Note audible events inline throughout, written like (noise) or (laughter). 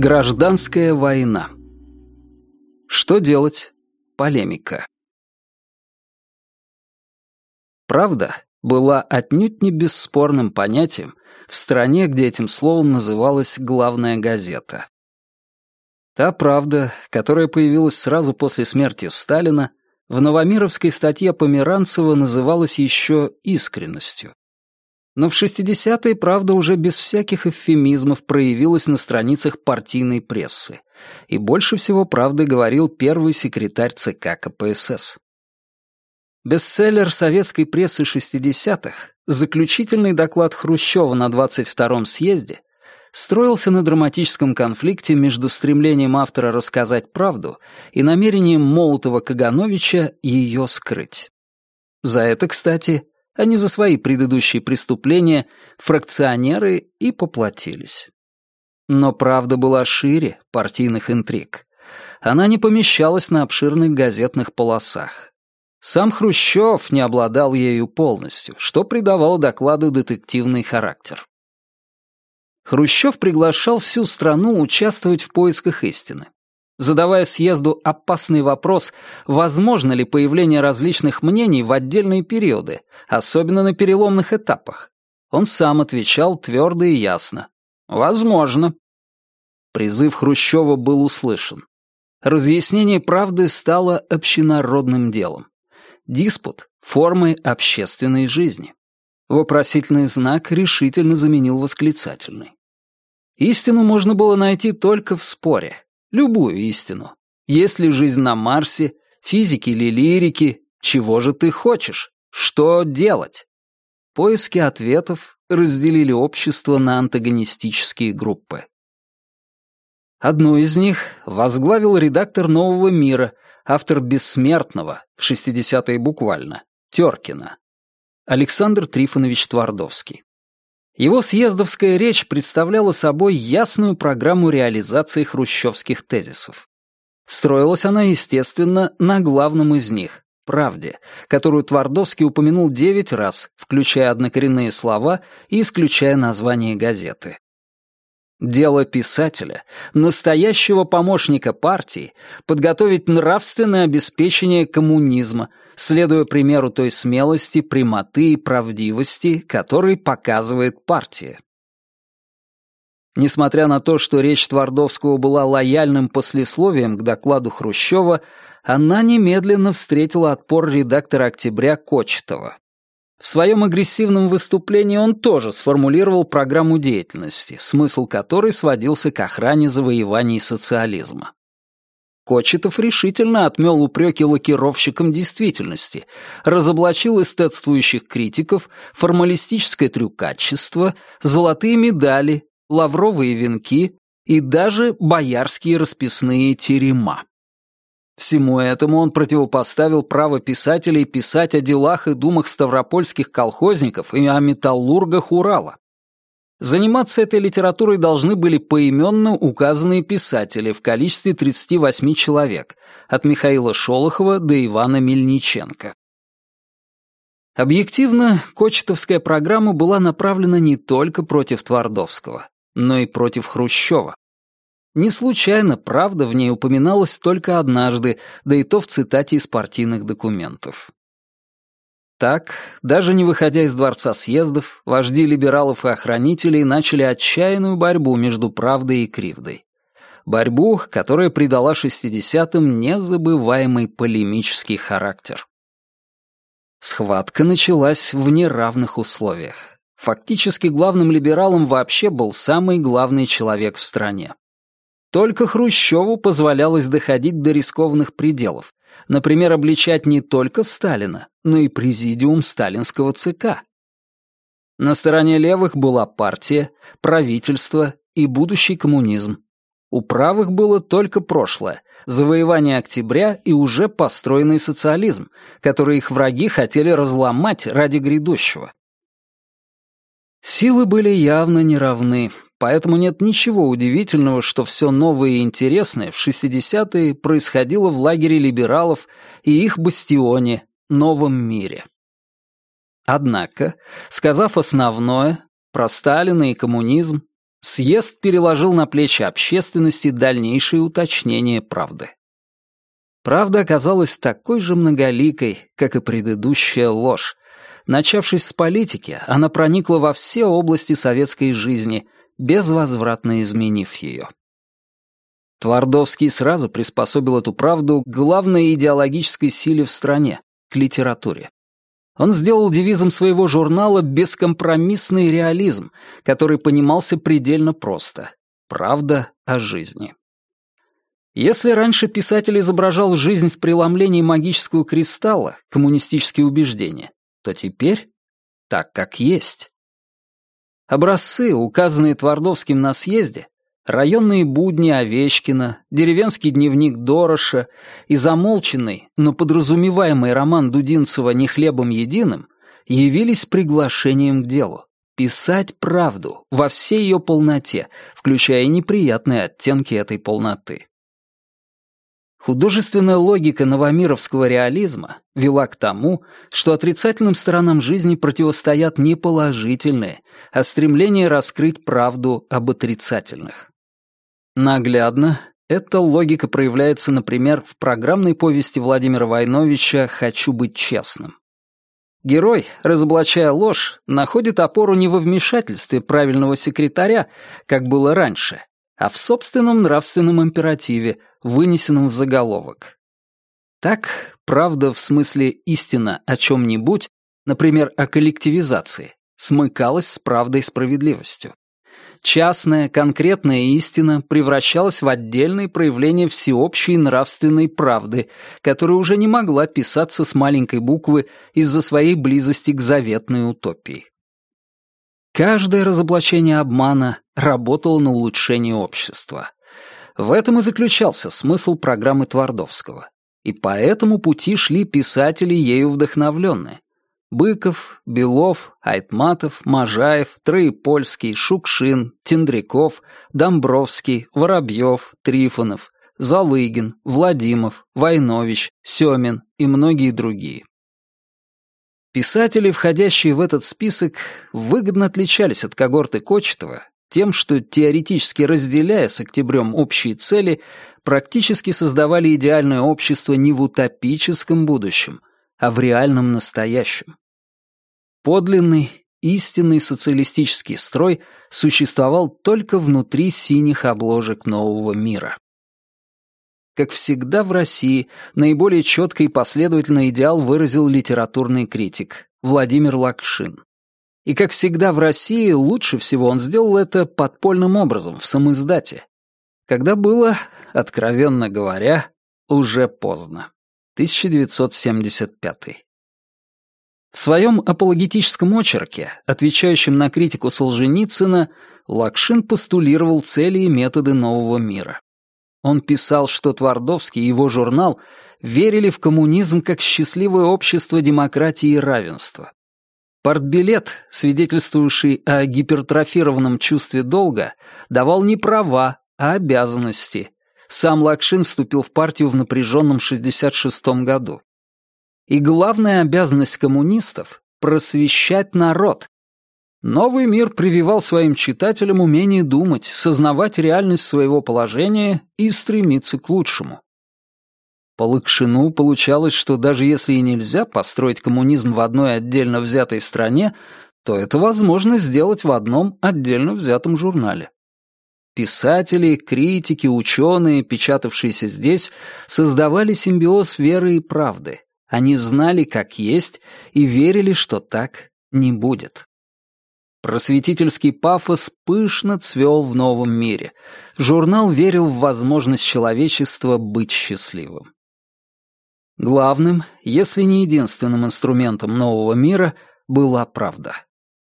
Гражданская война. Что делать? Полемика. Правда была отнюдь не бесспорным понятием в стране, где этим словом называлась главная газета. Та правда, которая появилась сразу после смерти Сталина, в новомировской статье Померанцева называлась еще искренностью. Но в 60-е правда уже без всяких эвфемизмов проявилась на страницах партийной прессы. И больше всего правды говорил первый секретарь ЦК КПСС. Бестселлер советской прессы 60-х, заключительный доклад Хрущева на 22-м съезде, строился на драматическом конфликте между стремлением автора рассказать правду и намерением Молотова-Кагановича ее скрыть. За это, кстати, а не за свои предыдущие преступления, фракционеры и поплатились. Но правда была шире партийных интриг. Она не помещалась на обширных газетных полосах. Сам Хрущев не обладал ею полностью, что придавало докладу детективный характер. Хрущев приглашал всю страну участвовать в поисках истины. Задавая съезду опасный вопрос, возможно ли появление различных мнений в отдельные периоды, особенно на переломных этапах, он сам отвечал твердо и ясно. «Возможно». Призыв Хрущева был услышан. Разъяснение правды стало общенародным делом. Диспут — формой общественной жизни. Вопросительный знак решительно заменил восклицательный. Истину можно было найти только в споре. Любую истину. Есть ли жизнь на Марсе, физики или лирики, чего же ты хочешь? Что делать? Поиски ответов разделили общество на антагонистические группы. Одну из них возглавил редактор «Нового мира», автор «Бессмертного» в 60-е буквально, Теркина, Александр Трифонович Твардовский. Его съездовская речь представляла собой ясную программу реализации хрущевских тезисов. Строилась она, естественно, на главном из них — правде, которую Твардовский упомянул девять раз, включая однокоренные слова и исключая название газеты. Дело писателя, настоящего помощника партии, подготовить нравственное обеспечение коммунизма, следуя примеру той смелости, прямоты и правдивости, который показывает партия. Несмотря на то, что речь Твардовского была лояльным послесловием к докладу Хрущева, она немедленно встретила отпор редактора «Октября» Кочетова. В своем агрессивном выступлении он тоже сформулировал программу деятельности, смысл которой сводился к охране завоеваний социализма. Кочетов решительно отмел упреки лакировщикам действительности, разоблачил эстетствующих критиков, формалистическое трюкачество, золотые медали, лавровые венки и даже боярские расписные терема. Всему этому он противопоставил право писателей писать о делах и думах ставропольских колхозников и о металлургах Урала. Заниматься этой литературой должны были поименно указанные писатели в количестве 38 человек, от Михаила Шолохова до Ивана Мельниченко. Объективно, Кочетовская программа была направлена не только против Твардовского, но и против Хрущева. Не случайно правда в ней упоминалась только однажды, да и то в цитате из партийных документов. Так, даже не выходя из Дворца съездов, вожди либералов и охранителей начали отчаянную борьбу между правдой и кривдой. Борьбу, которая придала 60-м незабываемый полемический характер. Схватка началась в неравных условиях. Фактически главным либералом вообще был самый главный человек в стране. Только Хрущеву позволялось доходить до рискованных пределов, например, обличать не только Сталина, но и президиум сталинского ЦК. На стороне левых была партия, правительство и будущий коммунизм. У правых было только прошлое, завоевание октября и уже построенный социализм, который их враги хотели разломать ради грядущего. Силы были явно неравны, Поэтому нет ничего удивительного, что все новое и интересное в 60-е происходило в лагере либералов и их бастионе, новом мире. Однако, сказав основное, про Сталина и коммунизм, съезд переложил на плечи общественности дальнейшие уточнения правды. Правда оказалась такой же многоликой, как и предыдущая ложь. Начавшись с политики, она проникла во все области советской жизни, безвозвратно изменив ее. Твардовский сразу приспособил эту правду к главной идеологической силе в стране — к литературе. Он сделал девизом своего журнала бескомпромиссный реализм, который понимался предельно просто — правда о жизни. Если раньше писатель изображал жизнь в преломлении магического кристалла, коммунистические убеждения, то теперь так, как есть. Образцы, указанные Твардовским на съезде, районные будни Овечкина, деревенский дневник Дороша и замолченный, но подразумеваемый роман Дудинцева «Не хлебом единым» явились приглашением к делу. Писать правду во всей ее полноте, включая неприятные оттенки этой полноты. Художественная логика новомировского реализма вела к тому, что отрицательным сторонам жизни противостоят не положительные, а стремление раскрыть правду об отрицательных. Наглядно эта логика проявляется, например, в программной повести Владимира Войновича «Хочу быть честным». Герой, разоблачая ложь, находит опору не во вмешательстве правильного секретаря, как было раньше, а в собственном нравственном императиве, вынесенном в заголовок. Так, правда в смысле истина о чем-нибудь, например, о коллективизации, смыкалась с правдой и справедливостью. Частная, конкретная истина превращалась в отдельное проявление всеобщей нравственной правды, которая уже не могла писаться с маленькой буквы из-за своей близости к заветной утопии. Каждое разоблачение обмана работало на улучшение общества. В этом и заключался смысл программы Твардовского. И по этому пути шли писатели, ею вдохновленные. Быков, Белов, Айтматов, Можаев, Троепольский, Шукшин, Тендряков, Домбровский, Воробьев, Трифонов, Залыгин, Владимов, Войнович, Семин и многие другие. Писатели, входящие в этот список, выгодно отличались от когорты Кочетова тем, что, теоретически разделяя с октябрем общие цели, практически создавали идеальное общество не в утопическом будущем, а в реальном настоящем. Подлинный, истинный социалистический строй существовал только внутри синих обложек нового мира. Как всегда в России, наиболее четко и последовательно идеал выразил литературный критик Владимир Лакшин. И как всегда в России, лучше всего он сделал это подпольным образом, в самоиздате. Когда было, откровенно говоря, уже поздно. 1975. В своем апологетическом очерке, отвечающем на критику Солженицына, Лакшин постулировал цели и методы нового мира. Он писал, что Твардовский и его журнал верили в коммунизм как счастливое общество демократии и равенства. Партбилет, свидетельствующий о гипертрофированном чувстве долга, давал не права, а обязанности. Сам Лакшин вступил в партию в напряженном 66 году. И главная обязанность коммунистов — просвещать народ, Новый мир прививал своим читателям умение думать, сознавать реальность своего положения и стремиться к лучшему. По Лакшину получалось, что даже если и нельзя построить коммунизм в одной отдельно взятой стране, то это возможно сделать в одном отдельно взятом журнале. Писатели, критики, ученые, печатавшиеся здесь, создавали симбиоз веры и правды. Они знали, как есть, и верили, что так не будет. Просветительский пафос пышно цвел в новом мире. Журнал верил в возможность человечества быть счастливым. Главным, если не единственным инструментом нового мира, была правда.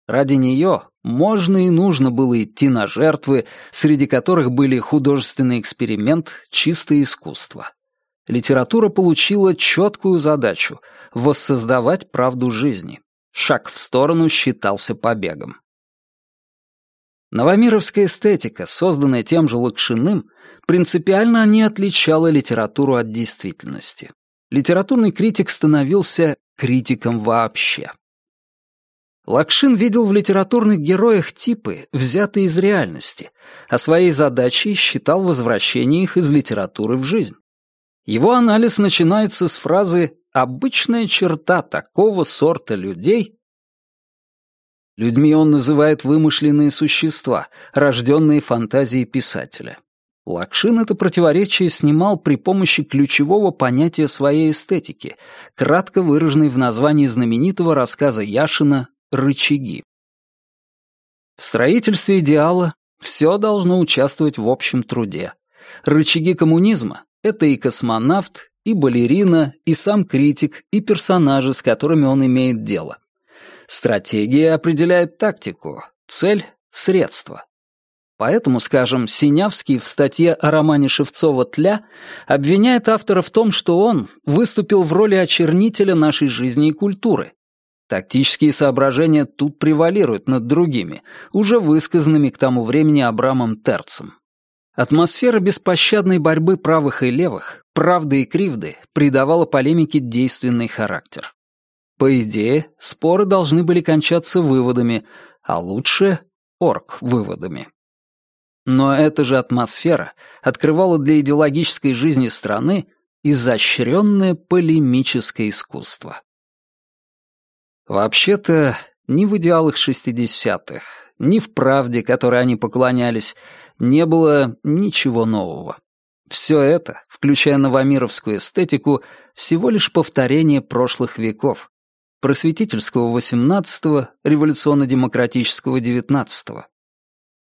Ради нее можно и нужно было идти на жертвы, среди которых были художественный эксперимент, чистое искусство. Литература получила четкую задачу — воссоздавать правду жизни. Шаг в сторону считался побегом. Новомировская эстетика, созданная тем же Лакшиным, принципиально не отличала литературу от действительности. Литературный критик становился критиком вообще. Лакшин видел в литературных героях типы, взятые из реальности, а своей задачей считал возвращение их из литературы в жизнь. Его анализ начинается с фразы «обычная черта такого сорта людей» Людьми он называет вымышленные существа, рожденные фантазией писателя. Лакшин это противоречие снимал при помощи ключевого понятия своей эстетики, кратко выраженной в названии знаменитого рассказа Яшина «Рычаги». В строительстве идеала все должно участвовать в общем труде. Рычаги коммунизма — это и космонавт, и балерина, и сам критик, и персонажи, с которыми он имеет дело. Стратегия определяет тактику, цель — средство. Поэтому, скажем, Синявский в статье о романе Шевцова «Тля» обвиняет автора в том, что он выступил в роли очернителя нашей жизни и культуры. Тактические соображения тут превалируют над другими, уже высказанными к тому времени Абрамом Терцем. Атмосфера беспощадной борьбы правых и левых, правды и кривды придавала полемике действенный характер. По идее, споры должны были кончаться выводами, а лучше — орг-выводами. Но эта же атмосфера открывала для идеологической жизни страны изощренное полемическое искусство. Вообще-то, ни в идеалах шестидесятых, ни в правде, которой они поклонялись, не было ничего нового. Все это, включая новомировскую эстетику, всего лишь повторение прошлых веков, просветительского XVIII, революционно-демократического XIX.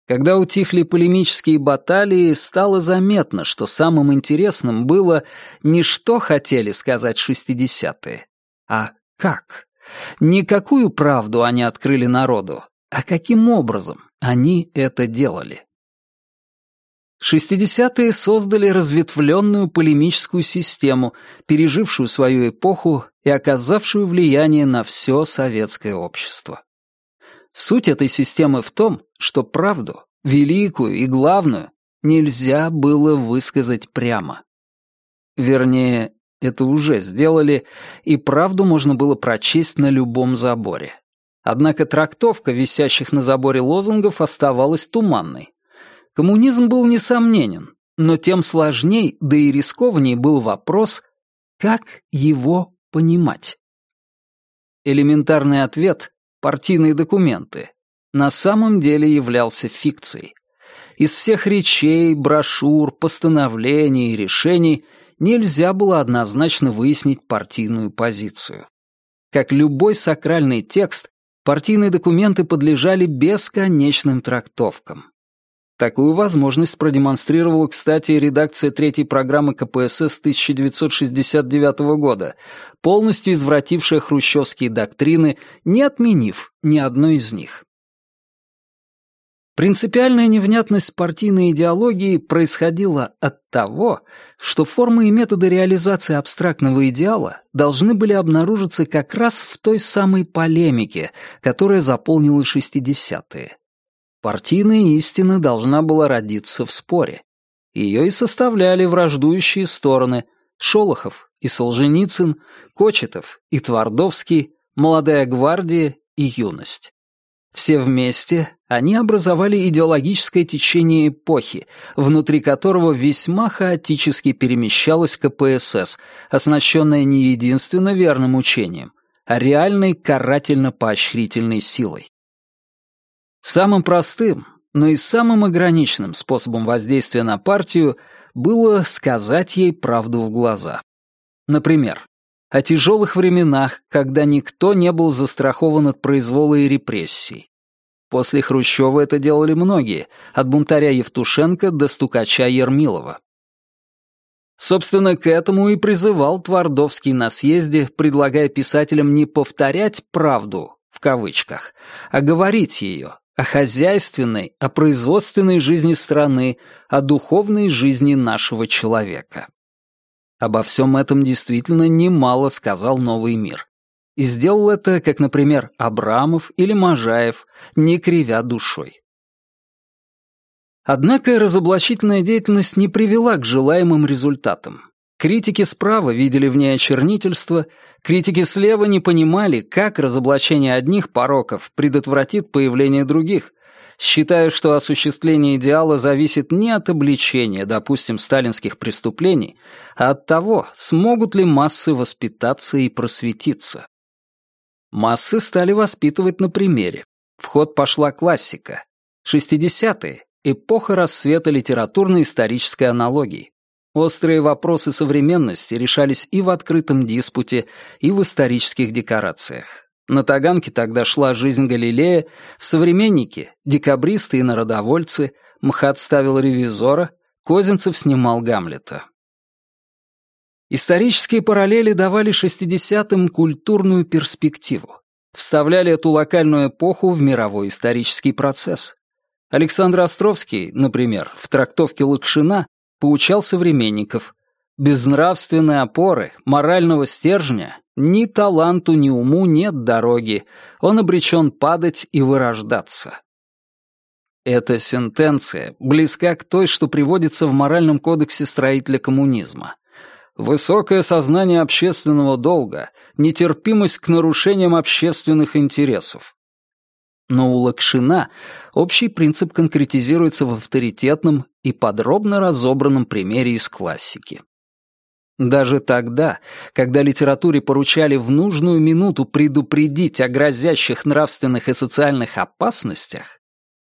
Когда утихли полемические баталии, стало заметно, что самым интересным было не что хотели сказать шестидесятые, а как. Не какую правду они открыли народу, а каким образом они это делали. Шестидесятые создали разветвленную полемическую систему, пережившую свою эпоху и оказавшую влияние на все советское общество. Суть этой системы в том, что правду, великую и главную, нельзя было высказать прямо. Вернее, это уже сделали, и правду можно было прочесть на любом заборе. Однако трактовка висящих на заборе лозунгов оставалась туманной. Коммунизм был несомненен, но тем сложней, да и рискованней был вопрос, как его понимать. Элементарный ответ — партийные документы — на самом деле являлся фикцией. Из всех речей, брошюр, постановлений и решений нельзя было однозначно выяснить партийную позицию. Как любой сакральный текст, партийные документы подлежали бесконечным трактовкам. Такую возможность продемонстрировала, кстати, редакция третьей программы КПСС 1969 года, полностью извратившая хрущевские доктрины, не отменив ни одной из них. Принципиальная невнятность партийной идеологии происходила от того, что формы и методы реализации абстрактного идеала должны были обнаружиться как раз в той самой полемике, которая заполнила 60-е. Партийная истина должна была родиться в споре. Ее и составляли враждующие стороны Шолохов и Солженицын, Кочетов и Твардовский, Молодая гвардия и Юность. Все вместе они образовали идеологическое течение эпохи, внутри которого весьма хаотически перемещалась КПСС, оснащенная не единственно верным учением, а реальной карательно-поощрительной силой. Самым простым, но и самым ограниченным способом воздействия на партию было сказать ей правду в глаза. Например, о тяжелых временах, когда никто не был застрахован от произвола и репрессий. После Хрущева это делали многие, от бунтаря Евтушенко до стукача Ермилова. Собственно, к этому и призывал Твардовский на съезде, предлагая писателям не повторять «правду», в кавычках, а говорить ее, о хозяйственной, о производственной жизни страны, о духовной жизни нашего человека. Обо всем этом действительно немало сказал новый мир. И сделал это, как, например, Абрамов или Можаев, не кривя душой. Однако разоблачительная деятельность не привела к желаемым результатам. Критики справа видели в ней очернительство, критики слева не понимали, как разоблачение одних пороков предотвратит появление других, считая, что осуществление идеала зависит не от обличения, допустим, сталинских преступлений, а от того, смогут ли массы воспитаться и просветиться. Массы стали воспитывать на примере. В ход пошла классика. 60-е — эпоха рассвета литературно-исторической аналогии. Острые вопросы современности решались и в открытом диспуте, и в исторических декорациях. На Таганке тогда шла жизнь Галилея, в «Современнике» — декабристы и народовольцы, МХАТ ставил ревизора, Козинцев снимал Гамлета. Исторические параллели давали 60-м культурную перспективу, вставляли эту локальную эпоху в мировой исторический процесс. Александр Островский, например, в трактовке Лакшина поучал современников. Без нравственной опоры, морального стержня, ни таланту, ни уму нет дороги, он обречен падать и вырождаться. Эта сентенция близка к той, что приводится в моральном кодексе строителя коммунизма. Высокое сознание общественного долга, нетерпимость к нарушениям общественных интересов. Но у Лакшина общий принцип конкретизируется в авторитетном и подробно разобранном примере из классики. Даже тогда, когда литературе поручали в нужную минуту предупредить о грозящих нравственных и социальных опасностях,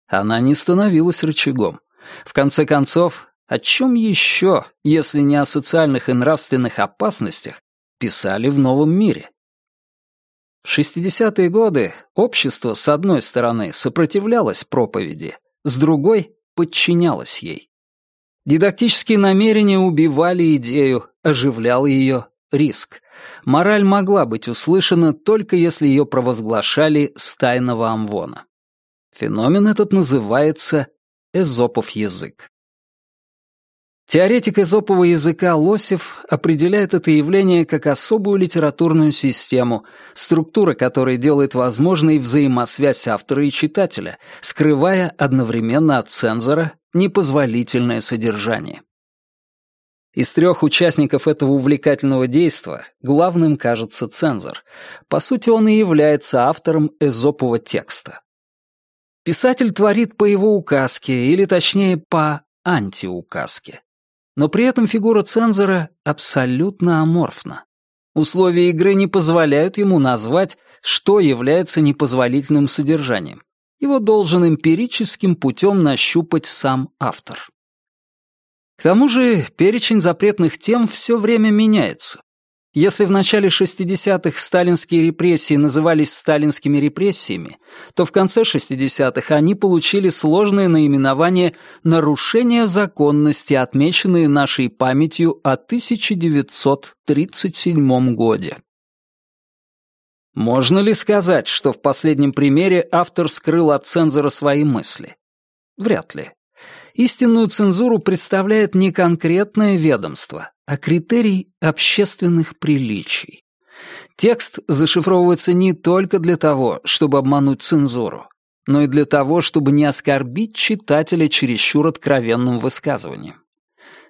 она не становилась рычагом. В конце концов, о чем еще, если не о социальных и нравственных опасностях, писали в новом мире? В 60-е годы общество, с одной стороны, сопротивлялось проповеди, с другой — подчинялось ей. Дидактические намерения убивали идею, оживлял ее риск. Мораль могла быть услышана только если ее провозглашали с тайного амвона. Феномен этот называется эзопов язык. Теоретик эзопового языка Лосев определяет это явление как особую литературную систему, структура которой делает возможной взаимосвязь автора и читателя, скрывая одновременно от цензора непозволительное содержание. Из трех участников этого увлекательного действа главным кажется цензор. По сути, он и является автором эзопового текста. Писатель творит по его указке, или точнее, по антиуказке но при этом фигура цензора абсолютно аморфна. Условия игры не позволяют ему назвать, что является непозволительным содержанием. Его должен эмпирическим путем нащупать сам автор. К тому же перечень запретных тем все время меняется. Если в начале 60-х сталинские репрессии назывались сталинскими репрессиями, то в конце 60-х они получили сложное наименование «нарушения законности», отмеченные нашей памятью о 1937 годе. Можно ли сказать, что в последнем примере автор скрыл от цензора свои мысли? Вряд ли. Истинную цензуру представляет не конкретное ведомство, а критерий общественных приличий. Текст зашифровывается не только для того, чтобы обмануть цензуру, но и для того, чтобы не оскорбить читателя чересчур откровенным высказыванием.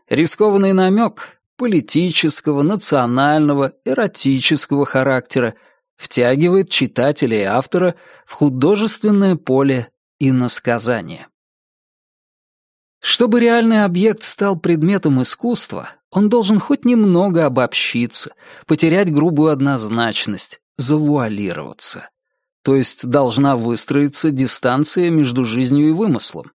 Рискованный намек политического, национального, эротического характера втягивает читателя и автора в художественное поле и насказание. Чтобы реальный объект стал предметом искусства, он должен хоть немного обобщиться, потерять грубую однозначность, завуалироваться. То есть должна выстроиться дистанция между жизнью и вымыслом.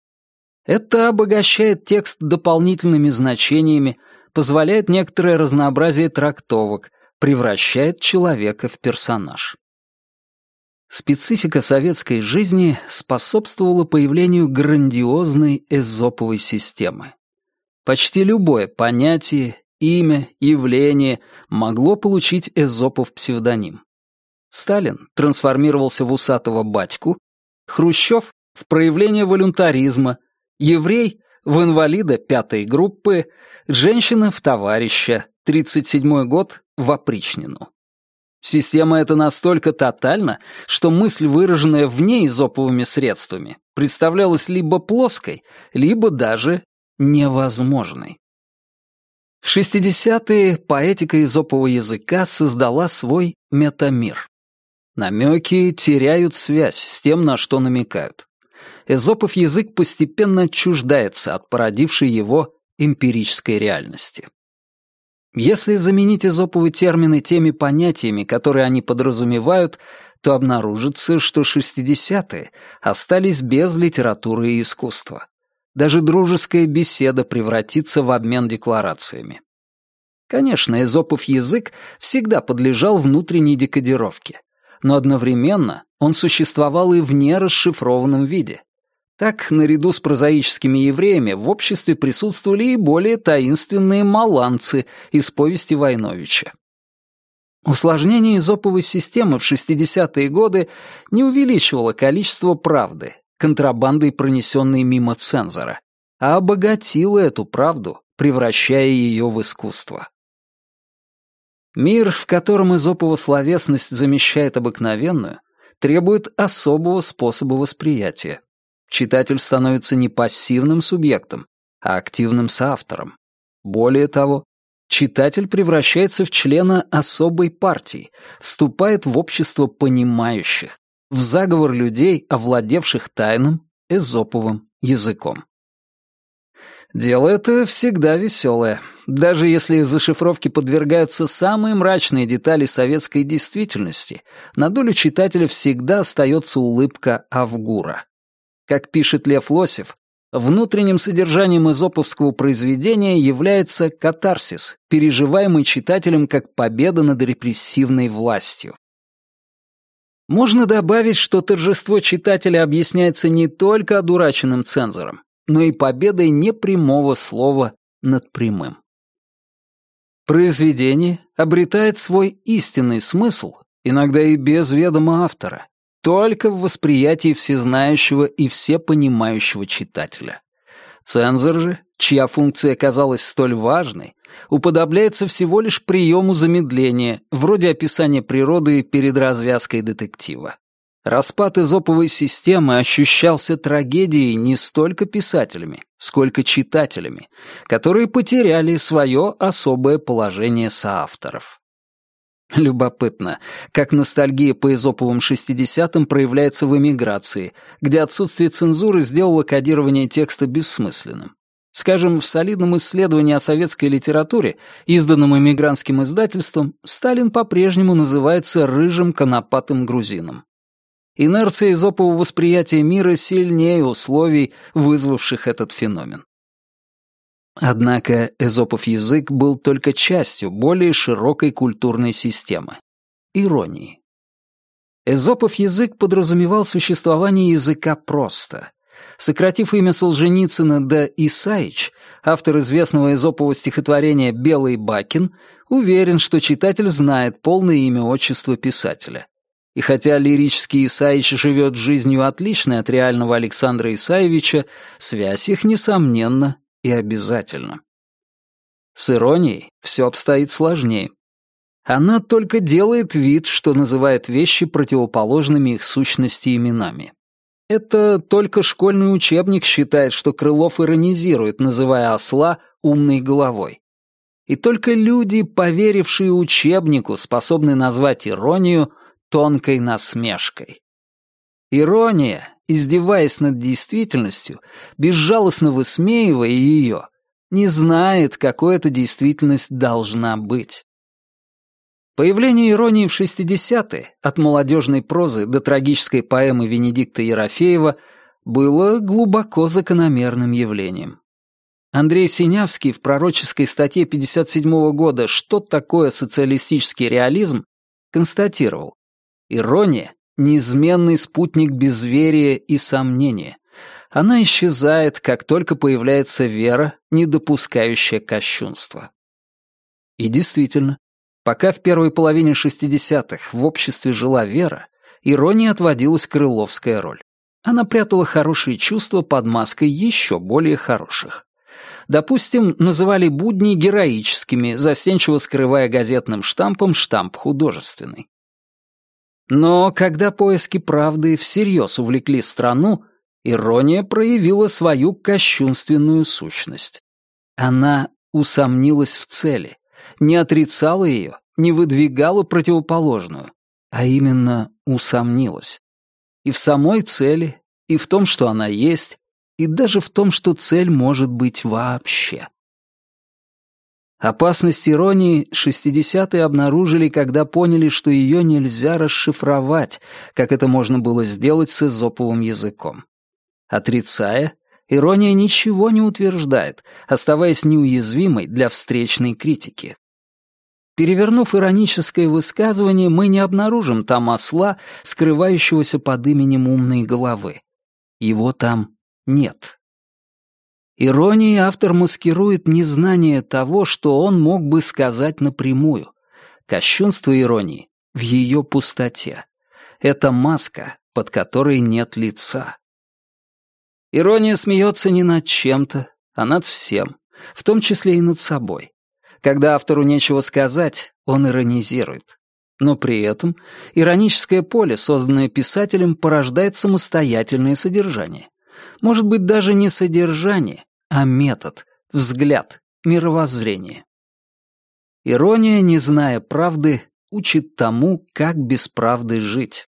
Это обогащает текст дополнительными значениями, позволяет некоторое разнообразие трактовок, превращает человека в персонаж. Специфика советской жизни способствовала появлению грандиозной эзоповой системы. Почти любое понятие, имя, явление могло получить Эзопов псевдоним. Сталин трансформировался в усатого батьку, Хрущев — в проявление волюнтаризма, еврей — в инвалида пятой группы, женщина — в товарища, 37-й год — в опричнину. Система эта настолько тотальна, что мысль, выраженная вне изоповыми средствами, представлялась либо плоской, либо даже невозможной. В 60-е поэтика изопового языка создала свой метамир. Намеки теряют связь с тем, на что намекают. Эзопов язык постепенно отчуждается от породившей его эмпирической реальности. Если заменить эзоповы термины теми понятиями, которые они подразумевают, то обнаружится, что 60-е остались без литературы и искусства даже дружеская беседа превратится в обмен декларациями. Конечно, эзопов язык всегда подлежал внутренней декодировке, но одновременно он существовал и в нерасшифрованном виде. Так, наряду с прозаическими евреями в обществе присутствовали и более таинственные маланцы из повести Войновича. Усложнение изоповой системы в 60-е годы не увеличивало количество правды, контрабандой, пронесенной мимо цензора, а обогатила эту правду, превращая ее в искусство. Мир, в котором изопова словесность замещает обыкновенную, требует особого способа восприятия. Читатель становится не пассивным субъектом, а активным соавтором. Более того, читатель превращается в члена особой партии, вступает в общество понимающих, в заговор людей, овладевших тайным эзоповым языком. Дело это всегда веселое, даже если зашифровки подвергаются самые мрачные детали советской действительности, на долю читателя всегда остается улыбка Авгура. Как пишет Лев Лосев, внутренним содержанием эзоповского произведения является катарсис, переживаемый читателем как победа над репрессивной властью. Можно добавить, что торжество читателя объясняется не только одураченным цензором, но и победой непрямого слова над прямым. Произведение обретает свой истинный смысл, иногда и без ведома автора, только в восприятии всезнающего и всепонимающего читателя. Цензор же, чья функция казалась столь важной, уподобляется всего лишь приему замедления, вроде описания природы перед развязкой детектива. Распад изоповой системы ощущался трагедией не столько писателями, сколько читателями, которые потеряли свое особое положение соавторов. Любопытно, как ностальгия по эзоповым 60-м проявляется в эмиграции, где отсутствие цензуры сделало кодирование текста бессмысленным. Скажем, в солидном исследовании о советской литературе, изданном эмигрантским издательством, Сталин по-прежнему называется «рыжим конопатым грузином». Инерция изопового восприятия мира сильнее условий, вызвавших этот феномен. Однако эзопов язык был только частью более широкой культурной системы — иронии. Эзопов язык подразумевал существование языка просто. Сократив имя Солженицына до Исаич, автор известного эзопового стихотворения «Белый Бакин» уверен, что читатель знает полное имя отчества писателя. И хотя лирический Исаич живет жизнью отличной от реального Александра Исаевича, связь их, несомненно, и обязательно. С иронией все обстоит сложнее. Она только делает вид, что называет вещи противоположными их сущности именами. Это только школьный учебник считает, что Крылов иронизирует, называя осла умной головой. И только люди, поверившие учебнику, способны назвать иронию тонкой насмешкой. Ирония, издеваясь над действительностью, безжалостно высмеивая ее, не знает, какой эта действительность должна быть. Появление иронии в 60-е, от молодежной прозы до трагической поэмы Венедикта Ерофеева, было глубоко закономерным явлением. Андрей Синявский в пророческой статье 57 года «Что такое социалистический реализм?» констатировал, ирония — неизменный спутник безверия и сомнения. Она исчезает, как только появляется вера, не допускающая кощунства. И действительно, Пока в первой половине 60-х в обществе жила Вера, иронии отводилась крыловская роль. Она прятала хорошие чувства под маской еще более хороших. Допустим, называли будни героическими, застенчиво скрывая газетным штампом штамп художественный. Но когда поиски правды всерьез увлекли страну, ирония проявила свою кощунственную сущность. Она усомнилась в цели, не отрицала ее, не выдвигала противоположную, а именно усомнилась. И в самой цели, и в том, что она есть, и даже в том, что цель может быть вообще. Опасность иронии шестидесятые обнаружили, когда поняли, что ее нельзя расшифровать, как это можно было сделать с эзоповым языком. Отрицая, ирония ничего не утверждает, оставаясь неуязвимой для встречной критики. Перевернув ироническое высказывание, мы не обнаружим там осла, скрывающегося под именем умной головы. Его там нет. Иронией автор маскирует незнание того, что он мог бы сказать напрямую. Кощунство иронии в ее пустоте. Это маска, под которой нет лица. Ирония смеется не над чем-то, а над всем, в том числе и над собой. Когда автору нечего сказать, он иронизирует. Но при этом ироническое поле, созданное писателем, порождает самостоятельное содержание. Может быть, даже не содержание, а метод, взгляд, мировоззрение. Ирония, не зная правды, учит тому, как без правды жить.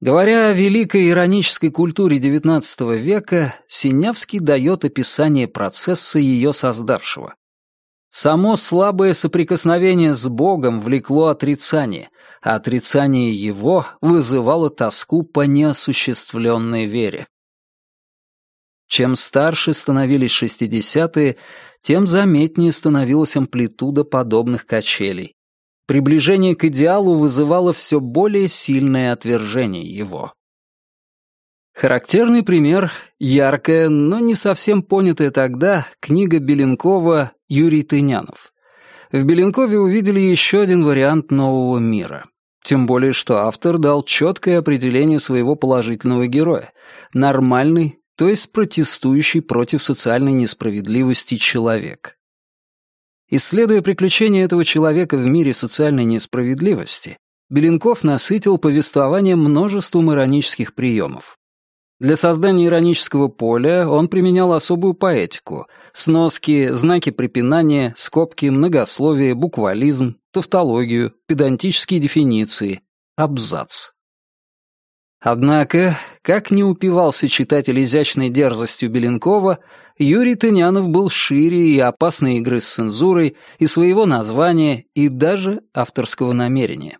Говоря о великой иронической культуре XIX века, Синявский дает описание процесса ее создавшего. Само слабое соприкосновение с Богом влекло отрицание, а отрицание его вызывало тоску по неосуществленной вере. Чем старше становились шестидесятые, тем заметнее становилась амплитуда подобных качелей. Приближение к идеалу вызывало все более сильное отвержение его. Характерный пример — яркая, но не совсем понятая тогда книга Беленкова «Юрий Тынянов». В Беленкове увидели еще один вариант нового мира. Тем более, что автор дал четкое определение своего положительного героя — нормальный, то есть протестующий против социальной несправедливости человек. Исследуя приключения этого человека в мире социальной несправедливости, Беленков насытил повествованием множеством иронических приемов. Для создания иронического поля он применял особую поэтику — сноски, знаки препинания, скобки, многословие, буквализм, тавтологию, педантические дефиниции, абзац. Однако, как не упивался читатель изящной дерзостью Беленкова, Юрий Тынянов был шире и опасной игры с цензурой, и своего названия, и даже авторского намерения.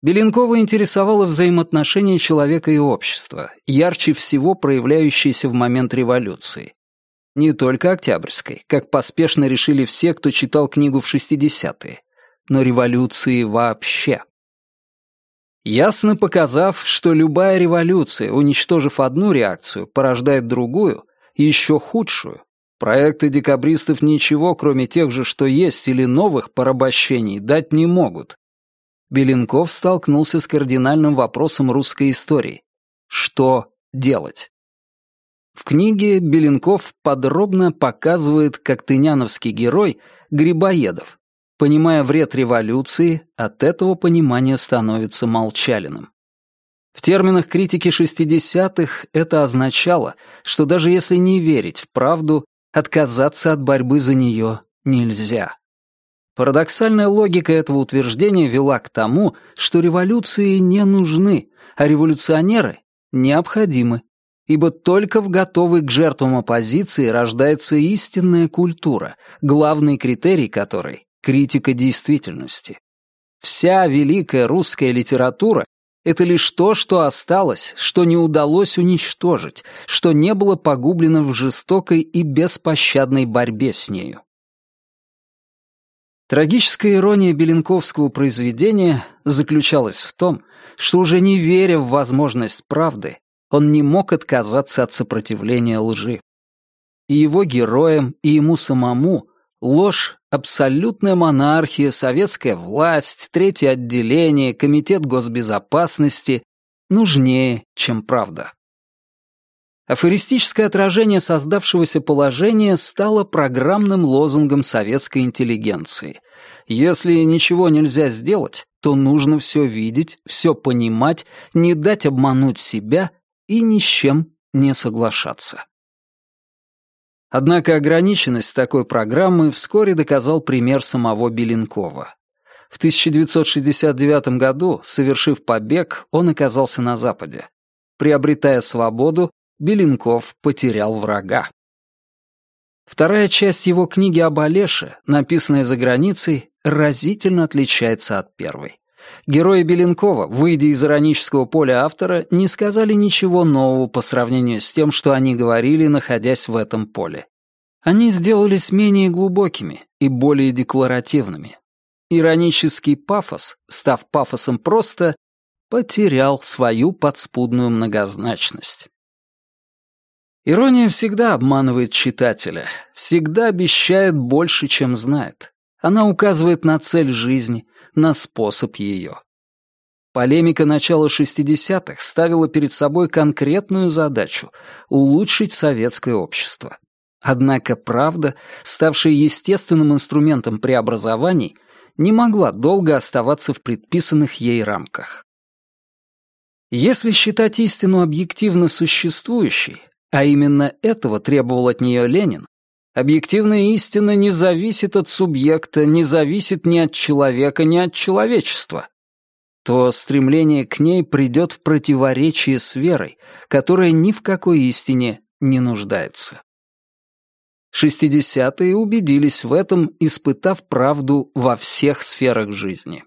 Беленкова интересовало взаимоотношения человека и общества, ярче всего проявляющиеся в момент революции. Не только Октябрьской, как поспешно решили все, кто читал книгу в 60-е, но революции вообще ясно показав, что любая революция, уничтожив одну реакцию, порождает другую, еще худшую. Проекты декабристов ничего, кроме тех же, что есть, или новых порабощений, дать не могут. Беленков столкнулся с кардинальным вопросом русской истории. Что делать? В книге Беленков подробно показывает, как тыняновский герой Грибоедов Понимая вред революции, от этого понимания становится молчалиным. В терминах критики 60-х это означало, что даже если не верить в правду, отказаться от борьбы за нее нельзя. Парадоксальная логика этого утверждения вела к тому, что революции не нужны, а революционеры необходимы, ибо только в готовой к жертвам оппозиции рождается истинная культура, главный критерий которой критика действительности. Вся великая русская литература — это лишь то, что осталось, что не удалось уничтожить, что не было погублено в жестокой и беспощадной борьбе с нею. Трагическая ирония Беленковского произведения заключалась в том, что уже не веря в возможность правды, он не мог отказаться от сопротивления лжи. И его героям, и ему самому Ложь, абсолютная монархия, советская власть, третье отделение, комитет госбезопасности нужнее, чем правда. Афористическое отражение создавшегося положения стало программным лозунгом советской интеллигенции. Если ничего нельзя сделать, то нужно все видеть, все понимать, не дать обмануть себя и ни с чем не соглашаться. Однако ограниченность такой программы вскоре доказал пример самого Беленкова. В 1969 году, совершив побег, он оказался на Западе. Приобретая свободу, Беленков потерял врага. Вторая часть его книги об Олеше, написанная за границей, разительно отличается от первой. Герои Беленкова, выйдя из иронического поля автора, не сказали ничего нового по сравнению с тем, что они говорили, находясь в этом поле. Они сделались менее глубокими и более декларативными. Иронический пафос, став пафосом просто, потерял свою подспудную многозначность. Ирония всегда обманывает читателя, всегда обещает больше, чем знает. Она указывает на цель жизни, на способ ее. Полемика начала 60-х ставила перед собой конкретную задачу — улучшить советское общество. Однако правда, ставшая естественным инструментом преобразований, не могла долго оставаться в предписанных ей рамках. Если считать истину объективно существующей, а именно этого требовал от нее Ленин, объективная истина не зависит от субъекта, не зависит ни от человека, ни от человечества, то стремление к ней придет в противоречие с верой, которая ни в какой истине не нуждается. Шестидесятые убедились в этом, испытав правду во всех сферах жизни.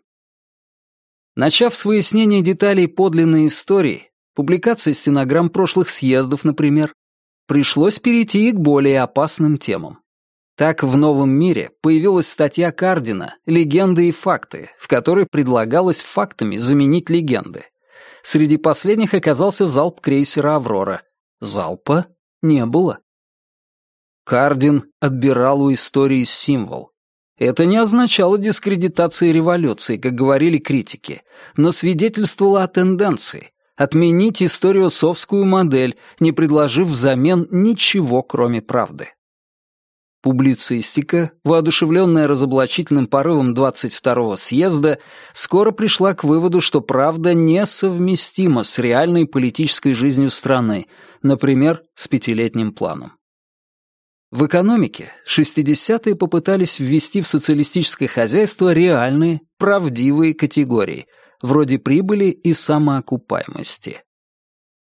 Начав с выяснения деталей подлинной истории, публикации стенограмм прошлых съездов, например, пришлось перейти и к более опасным темам. Так в «Новом мире» появилась статья Кардина «Легенды и факты», в которой предлагалось фактами заменить легенды. Среди последних оказался залп крейсера «Аврора». Залпа не было. Кардин отбирал у истории символ. Это не означало дискредитации революции, как говорили критики, но свидетельствовало о тенденции, отменить историосовскую модель, не предложив взамен ничего, кроме правды. Публицистика, воодушевленная разоблачительным порывом 22-го съезда, скоро пришла к выводу, что правда несовместима с реальной политической жизнью страны, например, с пятилетним планом. В экономике 60-е попытались ввести в социалистическое хозяйство реальные, правдивые категории – вроде прибыли и самоокупаемости.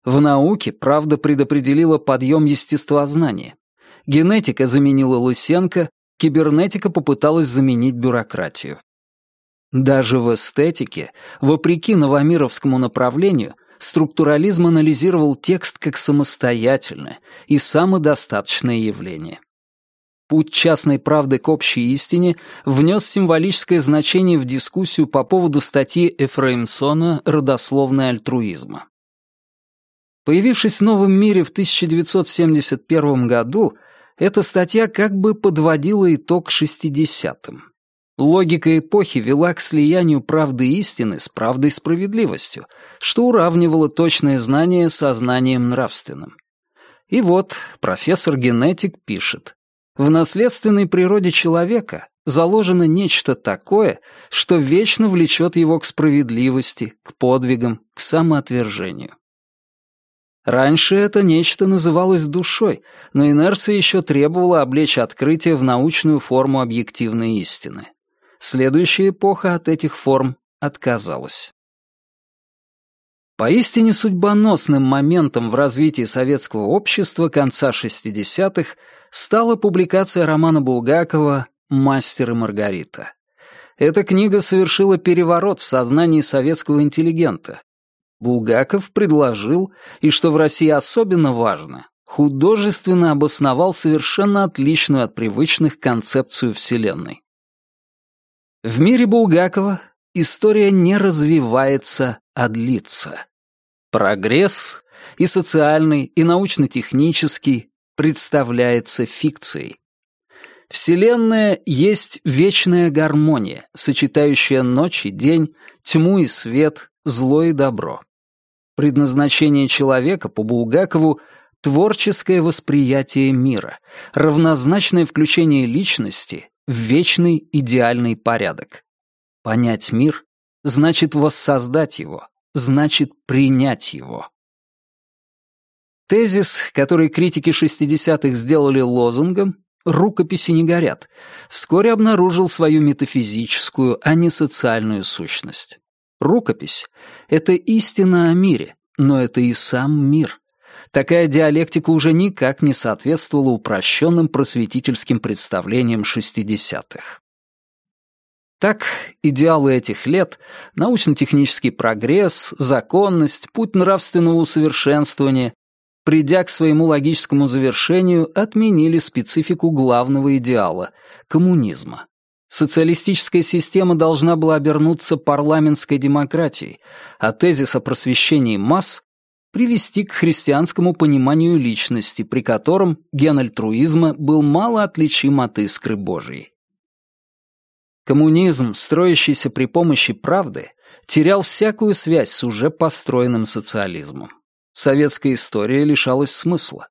В науке правда предопределила подъем естествознания. Генетика заменила Лысенко, кибернетика попыталась заменить бюрократию. Даже в эстетике, вопреки новомировскому направлению, структурализм анализировал текст как самостоятельное и самодостаточное явление. Путь частной правды к общей истине внес символическое значение в дискуссию по поводу статьи Эфраимсона «Родословное альтруизма». Появившись в новом мире в 1971 году, эта статья как бы подводила итог 60-м. Логика эпохи вела к слиянию правды истины с правдой справедливостью, что уравнивало точное знание со знанием нравственным. И вот профессор-генетик пишет, в наследственной природе человека заложено нечто такое, что вечно влечет его к справедливости, к подвигам, к самоотвержению. Раньше это нечто называлось душой, но инерция еще требовала облечь открытие в научную форму объективной истины. Следующая эпоха от этих форм отказалась. Поистине судьбоносным моментом в развитии советского общества конца 60-х стала публикация романа Булгакова «Мастер и Маргарита». Эта книга совершила переворот в сознании советского интеллигента. Булгаков предложил, и что в России особенно важно, художественно обосновал совершенно отличную от привычных концепцию Вселенной. В мире Булгакова история не развивается, а длится. Прогресс и социальный, и научно-технический, представляется фикцией. Вселенная есть вечная гармония, сочетающая ночь и день, тьму и свет, зло и добро. Предназначение человека по Булгакову — творческое восприятие мира, равнозначное включение личности в вечный идеальный порядок. Понять мир — значит воссоздать его, значит принять его. Тезис, который критики 60-х сделали лозунгом «рукописи не горят», вскоре обнаружил свою метафизическую, а не социальную сущность. Рукопись — это истина о мире, но это и сам мир. Такая диалектика уже никак не соответствовала упрощенным просветительским представлениям 60-х. Так, идеалы этих лет — научно-технический прогресс, законность, путь нравственного усовершенствования — придя к своему логическому завершению, отменили специфику главного идеала — коммунизма. Социалистическая система должна была обернуться парламентской демократией, а тезис о просвещении масс привести к христианскому пониманию личности, при котором ген альтруизма был мало отличим от искры Божией. Коммунизм, строящийся при помощи правды, терял всякую связь с уже построенным социализмом. Советская история лишалась смысла.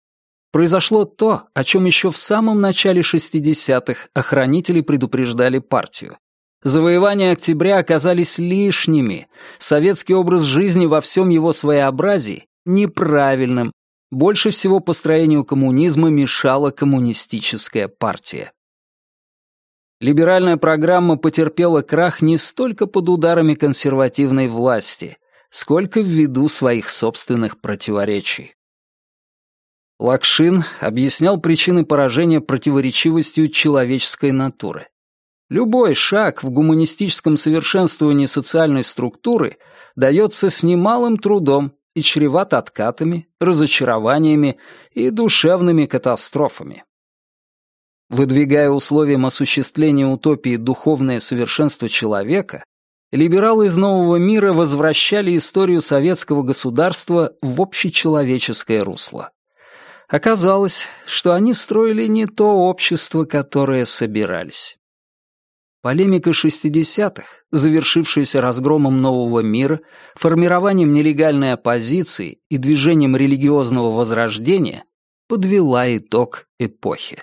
Произошло то, о чем еще в самом начале 60-х охранители предупреждали партию. Завоевания октября оказались лишними, советский образ жизни во всем его своеобразии — неправильным. Больше всего построению коммунизма мешала коммунистическая партия. Либеральная программа потерпела крах не столько под ударами консервативной власти, сколько ввиду своих собственных противоречий. Лакшин объяснял причины поражения противоречивостью человеческой натуры. Любой шаг в гуманистическом совершенствовании социальной структуры дается с немалым трудом и чреват откатами, разочарованиями и душевными катастрофами. Выдвигая условием осуществления утопии духовное совершенство человека, либералы из нового мира возвращали историю советского государства в общечеловеческое русло. Оказалось, что они строили не то общество, которое собирались. Полемика 60-х, завершившаяся разгромом нового мира, формированием нелегальной оппозиции и движением религиозного возрождения, подвела итог эпохи.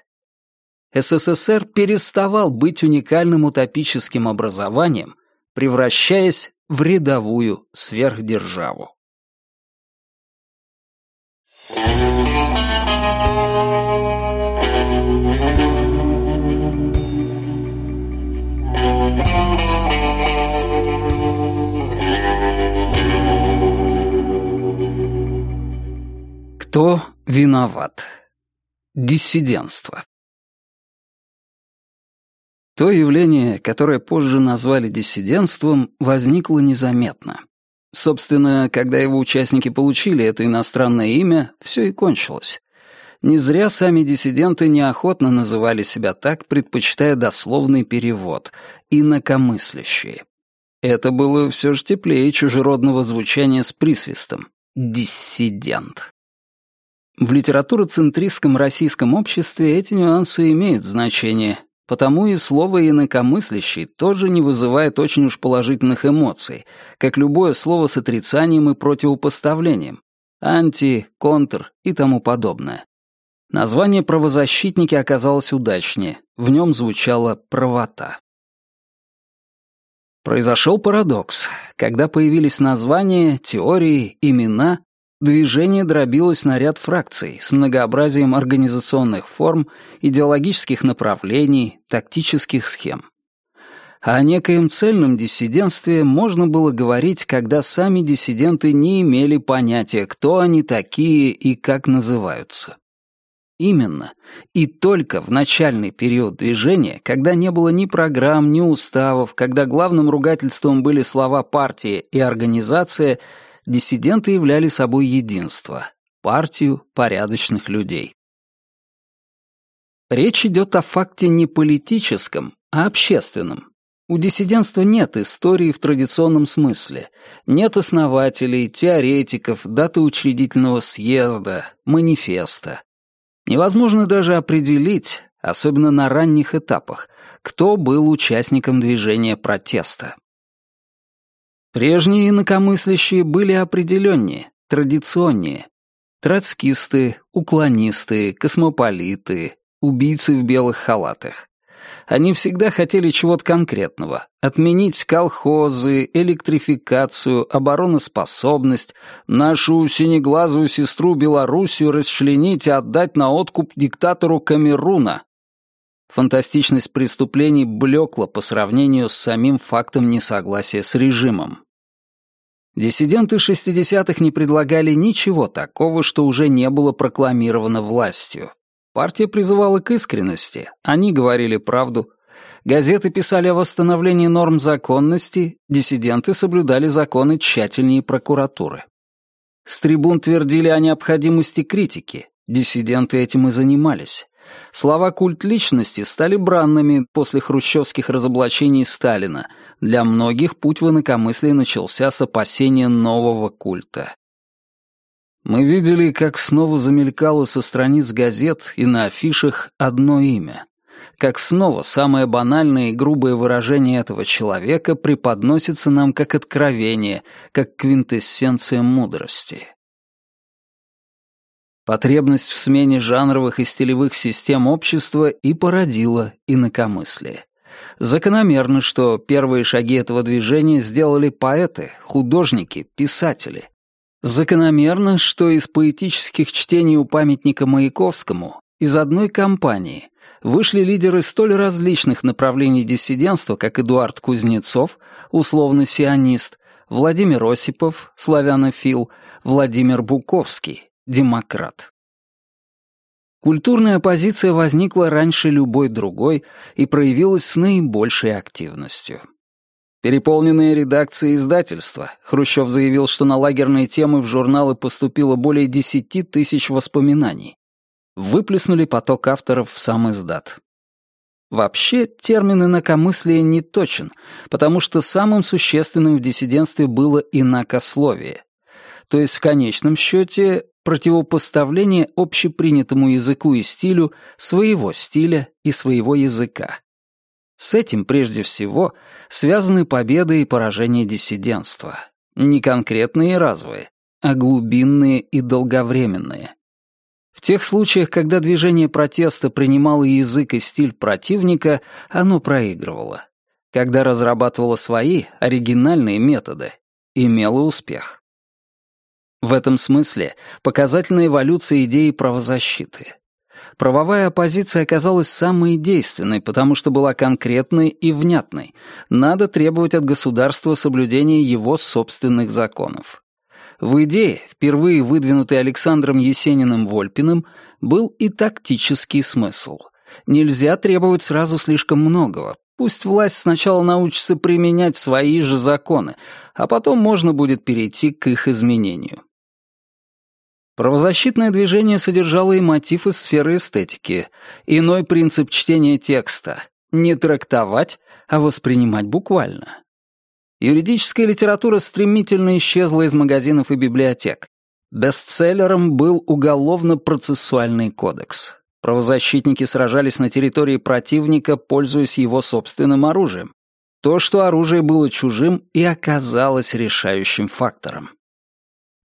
СССР переставал быть уникальным утопическим образованием, превращаясь в рядовую сверхдержаву. Кто виноват? Диссидентство. То явление, которое позже назвали диссидентством, возникло незаметно. Собственно, когда его участники получили это иностранное имя, все и кончилось. Не зря сами диссиденты неохотно называли себя так, предпочитая дословный перевод «инакомыслящие». Это было все же теплее чужеродного звучания с присвистом «диссидент». В литературоцентристском российском обществе эти нюансы имеют значение, Потому и слово «инакомыслящий» тоже не вызывает очень уж положительных эмоций, как любое слово с отрицанием и противопоставлением. Анти, контр и тому подобное. Название «правозащитники» оказалось удачнее, в нем звучала «правота». Произошел парадокс. Когда появились названия, теории, имена, Движение дробилось на ряд фракций с многообразием организационных форм, идеологических направлений, тактических схем. О некоем цельном диссидентстве можно было говорить, когда сами диссиденты не имели понятия, кто они такие и как называются. Именно и только в начальный период движения, когда не было ни программ, ни уставов, когда главным ругательством были слова «партия» и «организация», диссиденты являли собой единство, партию порядочных людей. Речь идет о факте не политическом, а общественном. У диссидентства нет истории в традиционном смысле, нет основателей, теоретиков, даты учредительного съезда, манифеста. Невозможно даже определить, особенно на ранних этапах, кто был участником движения протеста. Прежние инакомыслящие были определеннее, традиционнее. Троцкисты, уклонисты, космополиты, убийцы в белых халатах. Они всегда хотели чего-то конкретного. Отменить колхозы, электрификацию, обороноспособность, нашу синеглазую сестру Белоруссию расчленить и отдать на откуп диктатору Камеруна. Фантастичность преступлений блекла по сравнению с самим фактом несогласия с режимом. Диссиденты 60-х не предлагали ничего такого, что уже не было прокламировано властью. Партия призывала к искренности, они говорили правду. Газеты писали о восстановлении норм законности, диссиденты соблюдали законы тщательнее прокуратуры. С трибун твердили о необходимости критики, диссиденты этим и занимались. Слова «культ личности» стали бранными после хрущевских разоблачений Сталина. Для многих путь в инакомыслие начался с опасения нового культа. Мы видели, как снова замелькало со страниц газет и на афишах одно имя. Как снова самое банальное и грубое выражение этого человека преподносится нам как откровение, как квинтэссенция мудрости. Потребность в смене жанровых и стилевых систем общества и породила инакомыслие. Закономерно, что первые шаги этого движения сделали поэты, художники, писатели. Закономерно, что из поэтических чтений у памятника Маяковскому из одной компании вышли лидеры столь различных направлений диссидентства, как Эдуард Кузнецов, условно сионист, Владимир Осипов, славянофил, Владимир Буковский, демократ. Культурная оппозиция возникла раньше любой другой и проявилась с наибольшей активностью. Переполненные редакции издательства. Хрущев заявил, что на лагерные темы в журналы поступило более десяти тысяч воспоминаний. Выплеснули поток авторов в сам издат. Вообще, термин «инакомыслие» не точен, потому что самым существенным в диссидентстве было инакословие. То есть, в конечном счете, противопоставление общепринятому языку и стилю своего стиля и своего языка. С этим, прежде всего, связаны победы и поражения диссидентства. Не конкретные и разовые, а глубинные и долговременные. В тех случаях, когда движение протеста принимало язык и стиль противника, оно проигрывало. Когда разрабатывало свои, оригинальные методы, имело успех. В этом смысле показательна эволюция идеи правозащиты. Правовая оппозиция оказалась самой действенной, потому что была конкретной и внятной. Надо требовать от государства соблюдения его собственных законов. В идее, впервые выдвинутой Александром Есениным-Вольпиным, был и тактический смысл. Нельзя требовать сразу слишком многого. Пусть власть сначала научится применять свои же законы, а потом можно будет перейти к их изменению. Правозащитное движение содержало и мотив из сферы эстетики, иной принцип чтения текста — не трактовать, а воспринимать буквально. Юридическая литература стремительно исчезла из магазинов и библиотек. Бестселлером был Уголовно-процессуальный кодекс. Правозащитники сражались на территории противника, пользуясь его собственным оружием. То, что оружие было чужим, и оказалось решающим фактором.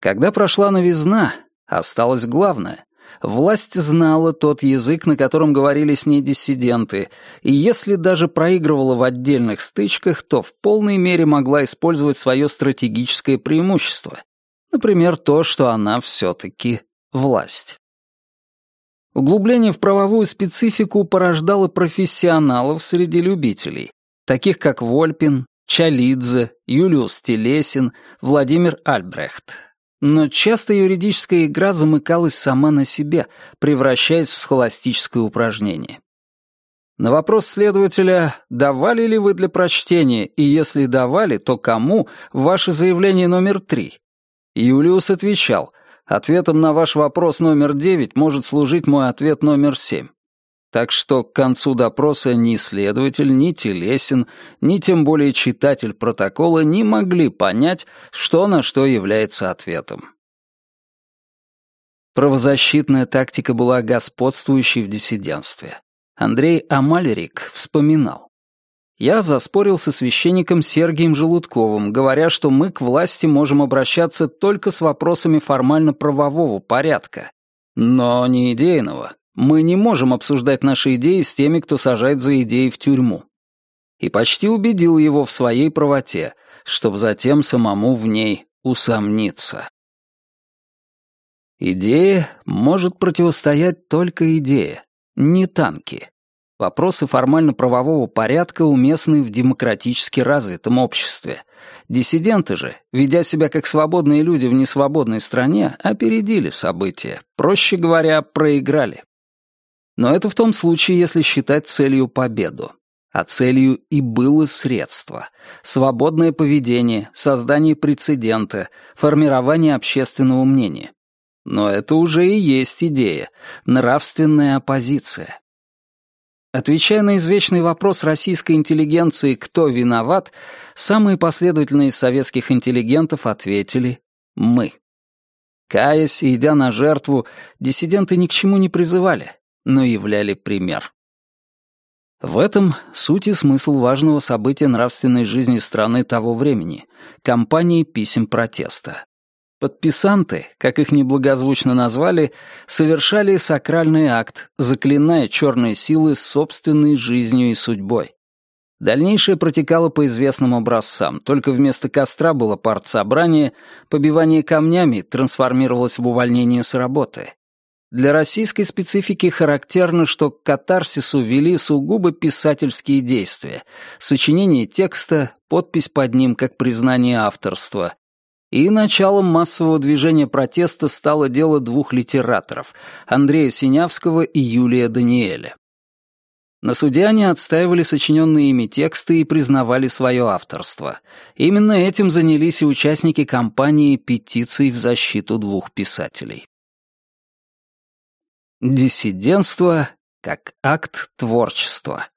Когда прошла новизна, Осталось главное. Власть знала тот язык, на котором говорили с ней диссиденты, и если даже проигрывала в отдельных стычках, то в полной мере могла использовать свое стратегическое преимущество. Например, то, что она все-таки власть. Углубление в правовую специфику порождало профессионалов среди любителей, таких как Вольпин, Чалидзе, Юлиус Телесин, Владимир Альбрехт. Но часто юридическая игра замыкалась сама на себе, превращаясь в схоластическое упражнение. На вопрос следователя «давали ли вы для прочтения, и если давали, то кому» ваше заявление номер три, Юлиус отвечал «ответом на ваш вопрос номер девять может служить мой ответ номер семь». Так что к концу допроса ни следователь, ни Телесин, ни тем более читатель протокола не могли понять, что на что является ответом. Правозащитная тактика была господствующей в диссидентстве. Андрей Амалерик вспоминал. Я заспорил со священником Сергием Желудковым, говоря, что мы к власти можем обращаться только с вопросами формально-правового порядка, но не идейного, Мы не можем обсуждать наши идеи с теми, кто сажает за идеи в тюрьму. И почти убедил его в своей правоте, чтобы затем самому в ней усомниться. Идея может противостоять только идее, не танки. Вопросы формально-правового порядка уместны в демократически развитом обществе. Диссиденты же, ведя себя как свободные люди в несвободной стране, опередили события, проще говоря, проиграли. Но это в том случае, если считать целью победу. А целью и было средство. Свободное поведение, создание прецедента, формирование общественного мнения. Но это уже и есть идея — нравственная оппозиция. Отвечая на извечный вопрос российской интеллигенции «Кто виноват?», самые последовательные из советских интеллигентов ответили «Мы». Каясь и идя на жертву, диссиденты ни к чему не призывали, но являли пример. В этом суть и смысл важного события нравственной жизни страны того времени — кампании писем протеста. Подписанты, как их неблагозвучно назвали, совершали сакральный акт, заклиная черные силы собственной жизнью и судьбой. Дальнейшее протекало по известным образцам, только вместо костра было партсобрание, побивание камнями трансформировалось в увольнение с работы. Для российской специфики характерно, что к катарсису вели сугубо писательские действия, сочинение текста, подпись под ним как признание авторства, и началом массового движения протеста стало дело двух литераторов — Андрея Синявского и Юлия Даниэля. На суде они отстаивали сочиненные ими тексты и признавали свое авторство. Именно этим занялись и участники кампании петиций в защиту двух писателей. Диссидентство как акт творчества.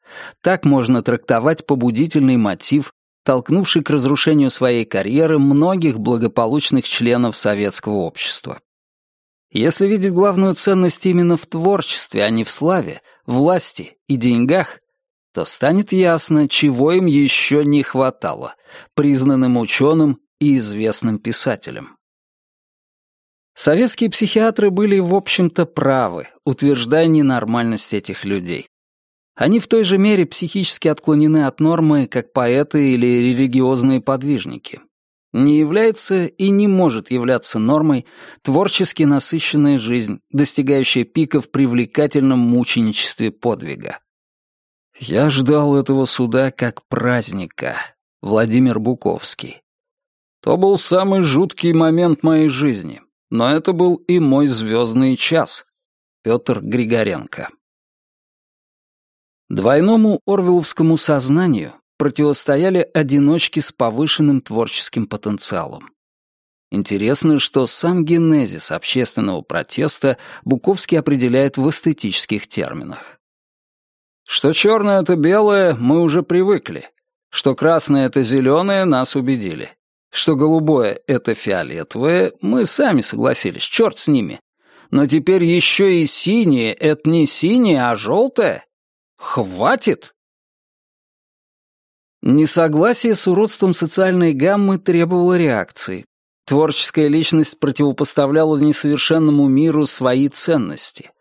Так можно трактовать побудительный мотив толкнувший к разрушению своей карьеры многих благополучных членов советского общества. Если видеть главную ценность именно в творчестве, а не в славе, власти и деньгах, то станет ясно, чего им еще не хватало признанным ученым и известным писателям. Советские психиатры были, в общем-то, правы, утверждая ненормальность этих людей. Они в той же мере психически отклонены от нормы, как поэты или религиозные подвижники. Не является и не может являться нормой творчески насыщенная жизнь, достигающая пика в привлекательном мученичестве подвига. «Я ждал этого суда как праздника», Владимир Буковский. То был самый жуткий момент моей жизни, но это был и мой звездный час. Петр Григоренко. Двойному орвеловскому сознанию противостояли одиночки с повышенным творческим потенциалом. Интересно, что сам генезис общественного протеста Буковский определяет в эстетических терминах. Что черное — это белое, мы уже привыкли. Что красное — это зеленое, нас убедили. Что голубое — это фиолетовое, мы сами согласились, черт с ними. Но теперь еще и синее — это не синее, а желтое. Хватит! Несогласие с уродством социальной гаммы требовало реакции. Творческая личность противопоставляла несовершенному миру свои ценности.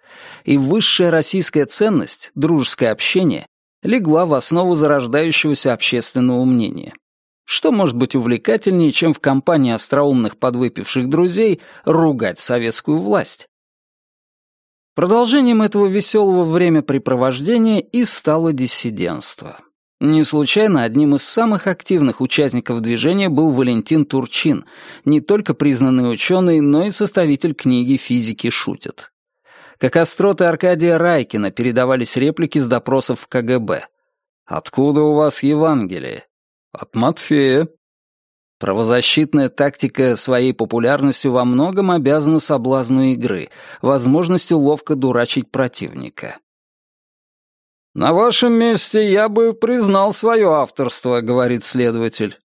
И высшая российская ценность, дружеское общение, легла в основу зарождающегося общественного мнения. Что может быть увлекательнее, чем в компании остроумных подвыпивших друзей ругать советскую власть? Продолжением этого веселого времяпрепровождения и стало диссидентство. Не случайно одним из самых активных участников движения был Валентин Турчин, не только признанный ученый, но и составитель книги «Физики шутят». Как остроты Аркадия Райкина передавались реплики с допросов в КГБ. «Откуда у вас Евангелие?» «От Матфея», Правозащитная тактика своей популярностью во многом обязана соблазну игры, возможностью ловко дурачить противника. «На вашем месте я бы признал свое авторство», — говорит следователь.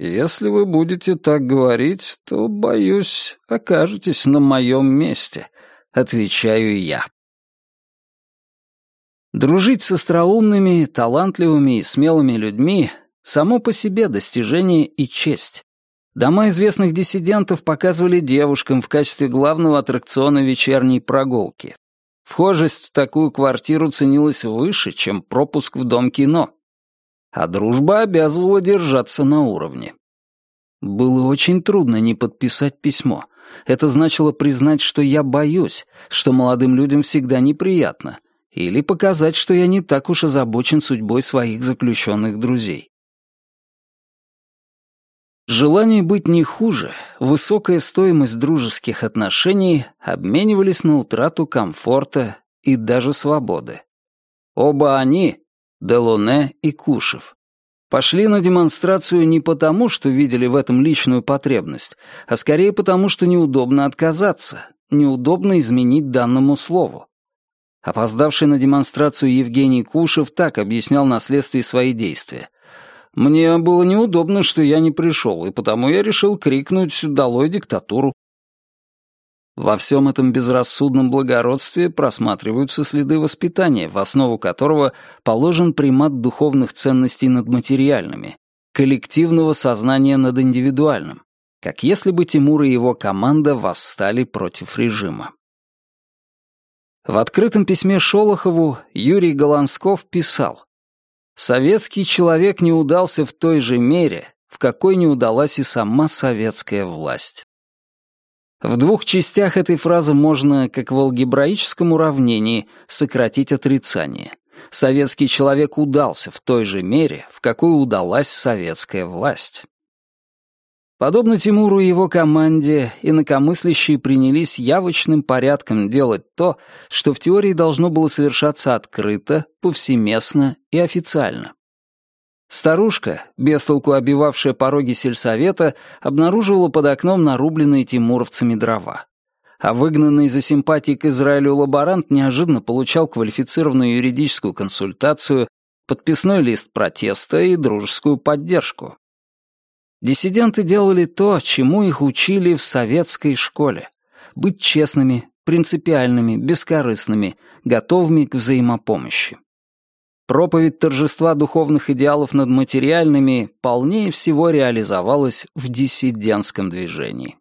«Если вы будете так говорить, то, боюсь, окажетесь на моем месте», — отвечаю я. Дружить с остроумными, талантливыми и смелыми людьми Само по себе достижение и честь. Дома известных диссидентов показывали девушкам в качестве главного аттракциона вечерней прогулки. Вхожесть в такую квартиру ценилась выше, чем пропуск в дом кино. А дружба обязывала держаться на уровне. Было очень трудно не подписать письмо. Это значило признать, что я боюсь, что молодым людям всегда неприятно, или показать, что я не так уж озабочен судьбой своих заключенных друзей. Желание быть не хуже, высокая стоимость дружеских отношений обменивались на утрату комфорта и даже свободы. Оба они, Делоне и Кушев, пошли на демонстрацию не потому, что видели в этом личную потребность, а скорее потому, что неудобно отказаться, неудобно изменить данному слову. Опоздавший на демонстрацию Евгений Кушев так объяснял на следствии свои действия. Мне было неудобно, что я не пришел, и потому я решил крикнуть «Долой диктатуру!». Во всем этом безрассудном благородстве просматриваются следы воспитания, в основу которого положен примат духовных ценностей над материальными, коллективного сознания над индивидуальным, как если бы Тимур и его команда восстали против режима. В открытом письме Шолохову Юрий Голансков писал Советский человек не удался в той же мере, в какой не удалась и сама советская власть. В двух частях этой фразы можно, как в алгебраическом уравнении, сократить отрицание. Советский человек удался в той же мере, в какой удалась советская власть. Подобно Тимуру и его команде, инакомыслящие принялись явочным порядком делать то, что в теории должно было совершаться открыто, повсеместно и официально. Старушка, бестолку обивавшая пороги сельсовета, обнаруживала под окном нарубленные тимуровцами дрова. А выгнанный за симпатии к Израилю лаборант неожиданно получал квалифицированную юридическую консультацию, подписной лист протеста и дружескую поддержку. Диссиденты делали то, чему их учили в советской школе. Быть честными, принципиальными, бескорыстными, готовыми к взаимопомощи. Проповедь торжества духовных идеалов над материальными полнее всего реализовалась в диссидентском движении.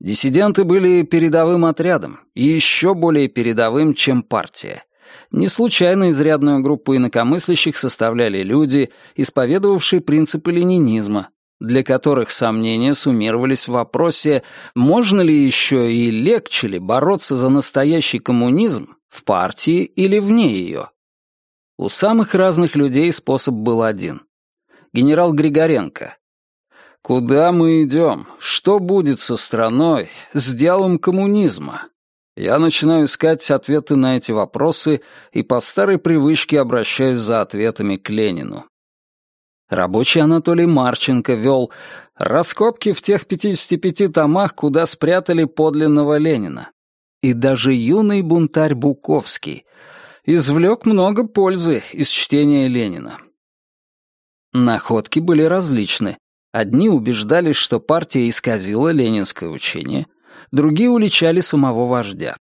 Диссиденты были передовым отрядом, и еще более передовым, чем партия. Не случайно изрядную группу инакомыслящих составляли люди, исповедовавшие принципы ленинизма, для которых сомнения суммировались в вопросе, можно ли еще и легче ли бороться за настоящий коммунизм в партии или вне ее. У самых разных людей способ был один. Генерал Григоренко. «Куда мы идем? Что будет со страной, с делом коммунизма? Я начинаю искать ответы на эти вопросы и по старой привычке обращаюсь за ответами к Ленину. Рабочий Анатолий Марченко вел раскопки в тех 55 томах, куда спрятали подлинного Ленина. И даже юный бунтарь Буковский извлек много пользы из чтения Ленина. Находки были различны. Одни убеждались, что партия исказила ленинское учение, другие уличали самого вождя.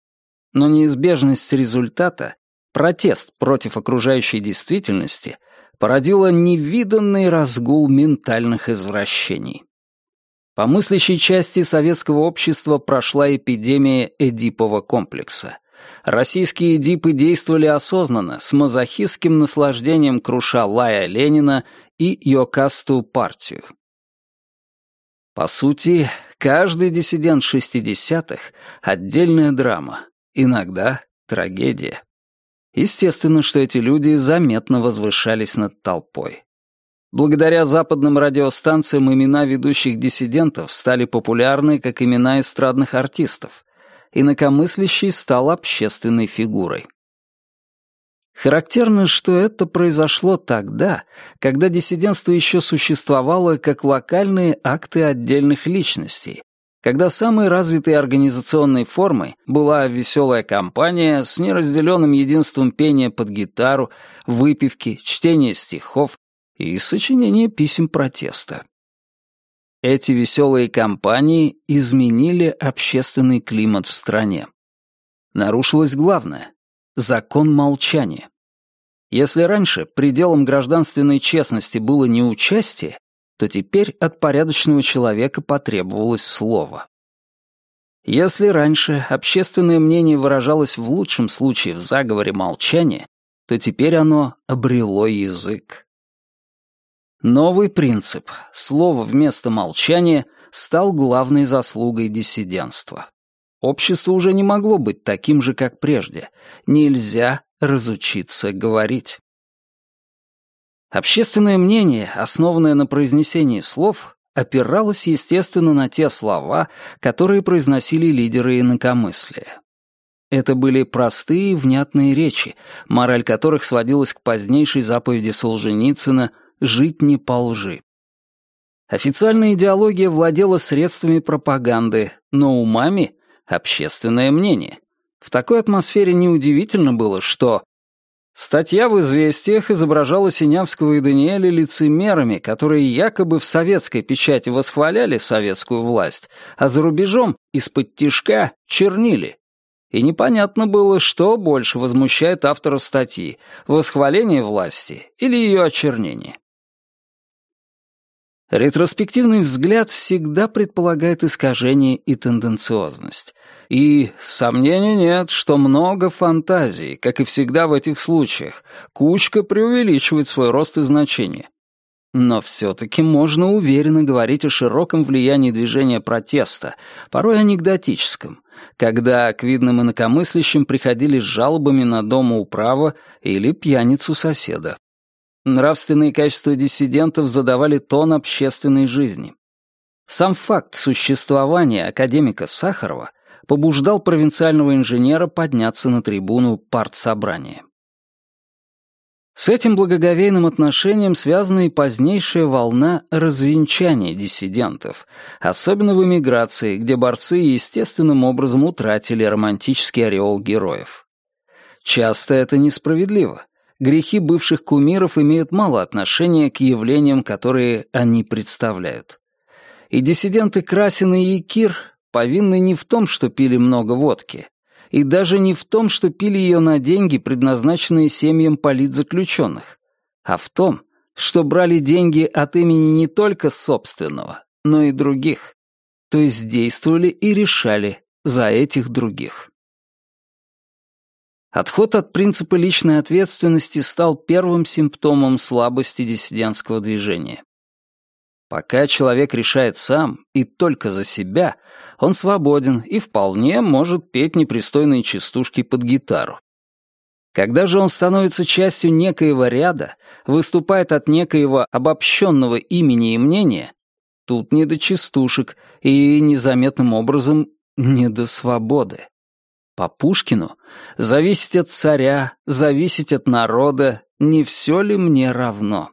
Но неизбежность результата, протест против окружающей действительности, породила невиданный разгул ментальных извращений. По мыслящей части советского общества прошла эпидемия Эдипова комплекса. Российские Эдипы действовали осознанно, с мазохистским наслаждением круша Лая Ленина и Йокасту партию. По сути, каждый диссидент шестидесятых — отдельная драма, иногда трагедия. Естественно, что эти люди заметно возвышались над толпой. Благодаря западным радиостанциям имена ведущих диссидентов стали популярны как имена эстрадных артистов. Инакомыслящий стал общественной фигурой. Характерно, что это произошло тогда, когда диссидентство еще существовало как локальные акты отдельных личностей, когда самой развитой организационной формой была веселая компания с неразделенным единством пения под гитару, выпивки, чтения стихов и сочинения писем протеста. Эти веселые компании изменили общественный климат в стране. Нарушилось главное Закон молчания. Если раньше пределом гражданственной честности было не участие, то теперь от порядочного человека потребовалось слово. Если раньше общественное мнение выражалось в лучшем случае в заговоре молчания, то теперь оно обрело язык. Новый принцип «слово вместо молчания» стал главной заслугой диссидентства. Общество уже не могло быть таким же, как прежде. Нельзя разучиться говорить. Общественное мнение, основанное на произнесении слов, опиралось, естественно, на те слова, которые произносили лидеры инакомыслия. Это были простые, внятные речи, мораль которых сводилась к позднейшей заповеди Солженицына «жить не по лжи». Официальная идеология владела средствами пропаганды, но умами — общественное мнение. В такой атмосфере неудивительно было, что Статья в «Известиях» изображала Синявского и Даниэля лицемерами, которые якобы в советской печати восхваляли советскую власть, а за рубежом из-под тишка чернили. И непонятно было, что больше возмущает автора статьи — восхваление власти или ее очернение. Ретроспективный взгляд всегда предполагает искажение и тенденциозность. И сомнений нет, что много фантазий, как и всегда в этих случаях. Кучка преувеличивает свой рост и значение. Но все-таки можно уверенно говорить о широком влиянии движения протеста, порой анекдотическом, когда к видным инакомыслящим приходили с жалобами на домоуправа или пьяницу соседа. Нравственные качества диссидентов задавали тон общественной жизни. Сам факт существования академика Сахарова побуждал провинциального инженера подняться на трибуну партсобрания. С этим благоговейным отношением связана и позднейшая волна развенчания диссидентов, особенно в эмиграции, где борцы естественным образом утратили романтический ореол героев. Часто это несправедливо, грехи бывших кумиров имеют мало отношения к явлениям, которые они представляют. И диссиденты Красин и Якир повинны не в том, что пили много водки, и даже не в том, что пили ее на деньги, предназначенные семьям политзаключенных, а в том, что брали деньги от имени не только собственного, но и других, то есть действовали и решали за этих других. Отход от принципа личной ответственности стал первым симптомом слабости диссидентского движения. Пока человек решает сам и только за себя, он свободен и вполне может петь непристойные частушки под гитару. Когда же он становится частью некоего ряда, выступает от некоего обобщенного имени и мнения, тут не до частушек и незаметным образом не до свободы. По Пушкину «зависеть от царя, зависеть от народа, не все ли мне равно?»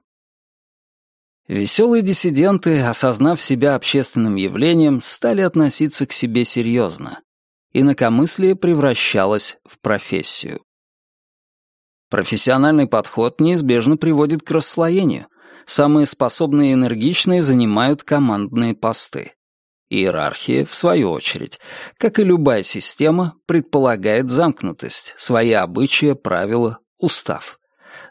Веселые диссиденты, осознав себя общественным явлением, стали относиться к себе серьезно. Инакомыслие превращалось в профессию. Профессиональный подход неизбежно приводит к расслоению. Самые способные и энергичные занимают командные посты. Иерархия, в свою очередь, как и любая система, предполагает замкнутость, свои обычаи, правила, устав.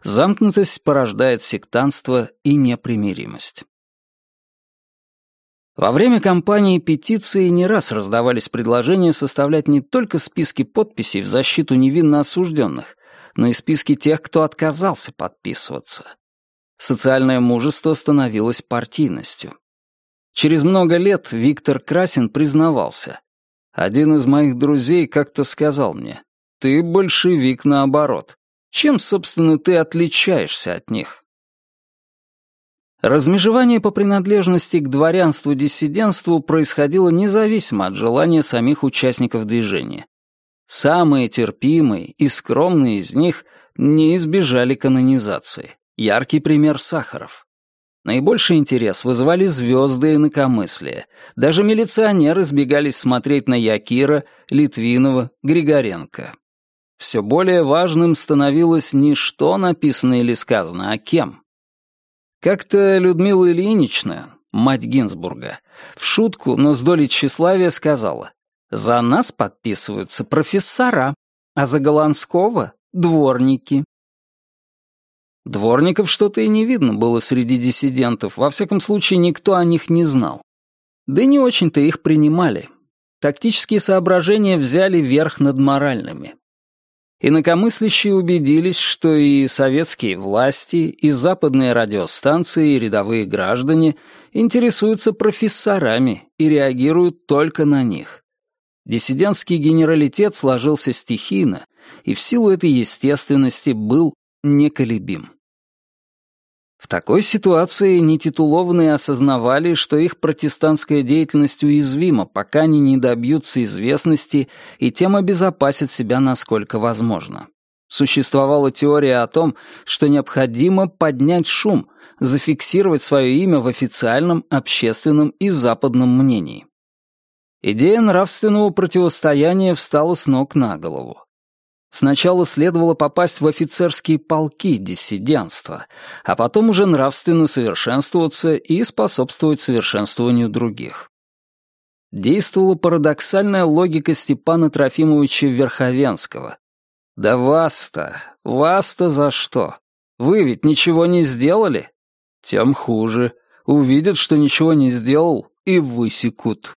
Замкнутость порождает сектантство и непримиримость. Во время кампании петиции не раз раздавались предложения составлять не только списки подписей в защиту невинно осужденных, но и списки тех, кто отказался подписываться. Социальное мужество становилось партийностью. Через много лет Виктор Красин признавался. Один из моих друзей как-то сказал мне, «Ты большевик наоборот. Чем, собственно, ты отличаешься от них?» Размежевание по принадлежности к дворянству-диссидентству происходило независимо от желания самих участников движения. Самые терпимые и скромные из них не избежали канонизации. Яркий пример Сахаров. Наибольший интерес вызывали звезды инакомыслия. Даже милиционеры сбегались смотреть на Якира, Литвинова, Григоренко. Все более важным становилось не что написано или сказано, а кем. Как-то Людмила Ильинична, мать Гинзбурга, в шутку, но с долей тщеславия сказала, «За нас подписываются профессора, а за Голландского — дворники». Дворников что-то и не видно было среди диссидентов, во всяком случае никто о них не знал. Да не очень-то их принимали. тактические соображения взяли верх над моральными. Инакомыслящие убедились, что и советские власти, и западные радиостанции, и рядовые граждане интересуются профессорами и реагируют только на них. Диссидентский генералитет сложился стихийно и в силу этой естественности был неколебим. В такой ситуации нетитулованные осознавали, что их протестантская деятельность уязвима, пока они не добьются известности и тем обезопасят себя насколько возможно. Существовала теория о том, что необходимо поднять шум, зафиксировать свое имя в официальном, общественном и западном мнении. Идея нравственного противостояния встала с ног на голову. Сначала следовало попасть в офицерские полки диссидентства, а потом уже нравственно совершенствоваться и способствовать совершенствованию других. Действовала парадоксальная логика Степана Трофимовича Верховенского. «Да вас-то, вас-то за что? Вы ведь ничего не сделали?» «Тем хуже. Увидят, что ничего не сделал, и высекут».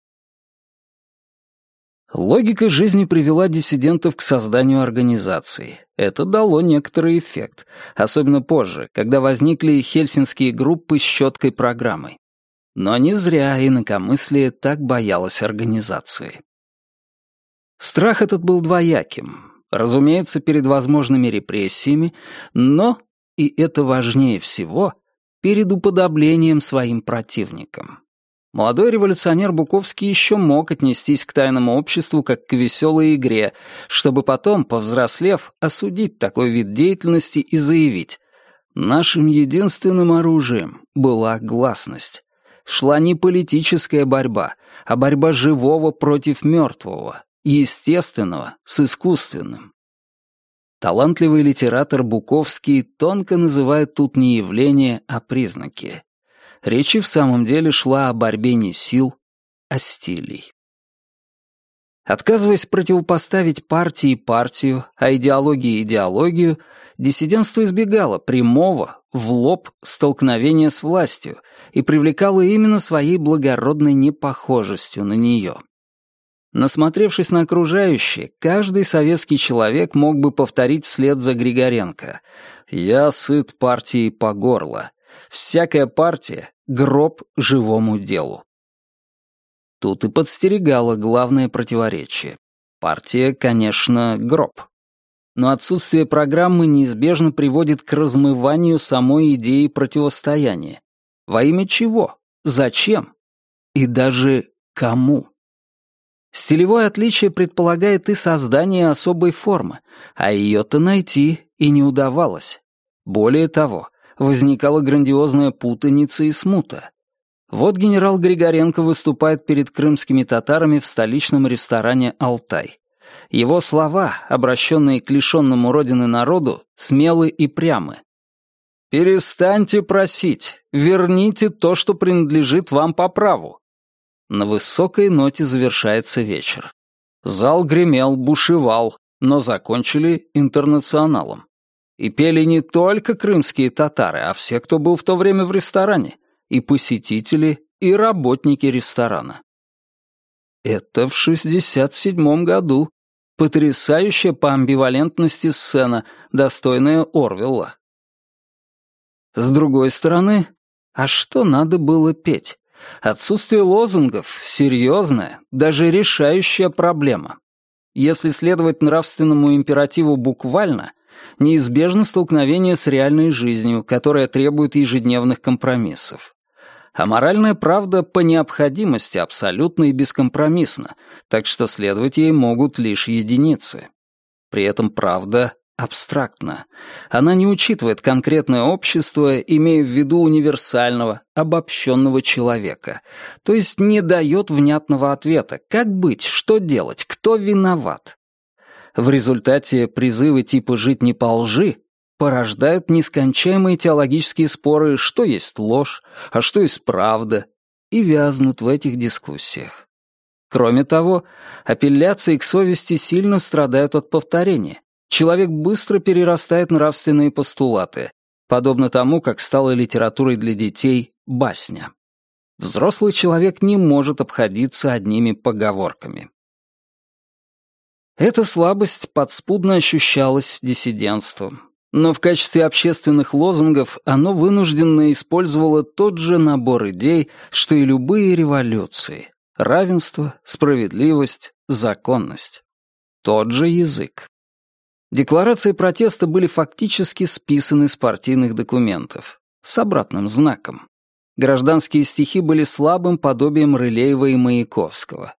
Логика жизни привела диссидентов к созданию организации. Это дало некоторый эффект, особенно позже, когда возникли хельсинские группы с четкой программой. Но не зря инакомыслие так боялось организации. Страх этот был двояким. Разумеется, перед возможными репрессиями, но, и это важнее всего, перед уподоблением своим противникам. Молодой революционер Буковский еще мог отнестись к тайному обществу как к веселой игре, чтобы потом, повзрослев, осудить такой вид деятельности и заявить «Нашим единственным оружием была гласность. Шла не политическая борьба, а борьба живого против мертвого, естественного с искусственным». Талантливый литератор Буковский тонко называет тут не явление, а признаки. Речь в самом деле шла о борьбе не сил, а стилей. Отказываясь противопоставить партии партию, а идеологии идеологию, диссидентство избегало прямого, в лоб, столкновения с властью и привлекало именно своей благородной непохожестью на нее. Насмотревшись на окружающее, каждый советский человек мог бы повторить вслед за Григоренко «Я сыт партией по горло», Всякая партия — гроб живому делу. Тут и подстерегало главное противоречие. Партия, конечно, гроб. Но отсутствие программы неизбежно приводит к размыванию самой идеи противостояния. Во имя чего? Зачем? И даже кому? Стилевое отличие предполагает и создание особой формы, а ее-то найти и не удавалось. Более того, возникала грандиозная путаница и смута. Вот генерал Григоренко выступает перед крымскими татарами в столичном ресторане «Алтай». Его слова, обращенные к лишенному родины народу, смелы и прямы. «Перестаньте просить, верните то, что принадлежит вам по праву». На высокой ноте завершается вечер. Зал гремел, бушевал, но закончили интернационалом. И пели не только крымские татары, а все, кто был в то время в ресторане, и посетители, и работники ресторана. Это в 67-м году. Потрясающая по амбивалентности сцена, достойная Орвелла. С другой стороны, а что надо было петь? Отсутствие лозунгов — серьезная, даже решающая проблема. Если следовать нравственному императиву буквально, неизбежно столкновение с реальной жизнью, которая требует ежедневных компромиссов. А моральная правда по необходимости абсолютно и бескомпромиссна, так что следовать ей могут лишь единицы. При этом правда абстрактна. Она не учитывает конкретное общество, имея в виду универсального, обобщенного человека, то есть не дает внятного ответа, как быть, что делать, кто виноват. В результате призывы типа «жить не по лжи» порождают нескончаемые теологические споры, что есть ложь, а что есть правда, и вязнут в этих дискуссиях. Кроме того, апелляции к совести сильно страдают от повторения. Человек быстро перерастает нравственные постулаты, подобно тому, как стала литературой для детей басня. Взрослый человек не может обходиться одними поговорками. Эта слабость подспудно ощущалась диссидентством. Но в качестве общественных лозунгов оно вынужденно использовало тот же набор идей, что и любые революции. Равенство, справедливость, законность. Тот же язык. Декларации протеста были фактически списаны с партийных документов. С обратным знаком. Гражданские стихи были слабым подобием Рылеева и Маяковского.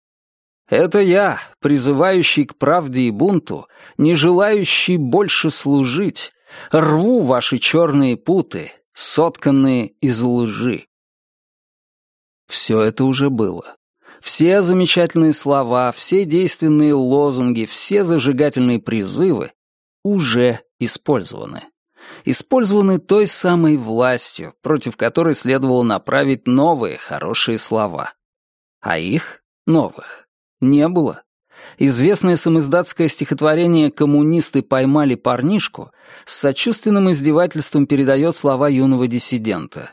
Это я, призывающий к правде и бунту, не желающий больше служить, рву ваши черные путы, сотканные из лжи. Все это уже было. Все замечательные слова, все действенные лозунги, все зажигательные призывы уже использованы. Использованы той самой властью, против которой следовало направить новые хорошие слова. А их, новых, не было. Известное самоиздатское стихотворение «Коммунисты поймали парнишку» с сочувственным издевательством передает слова юного диссидента.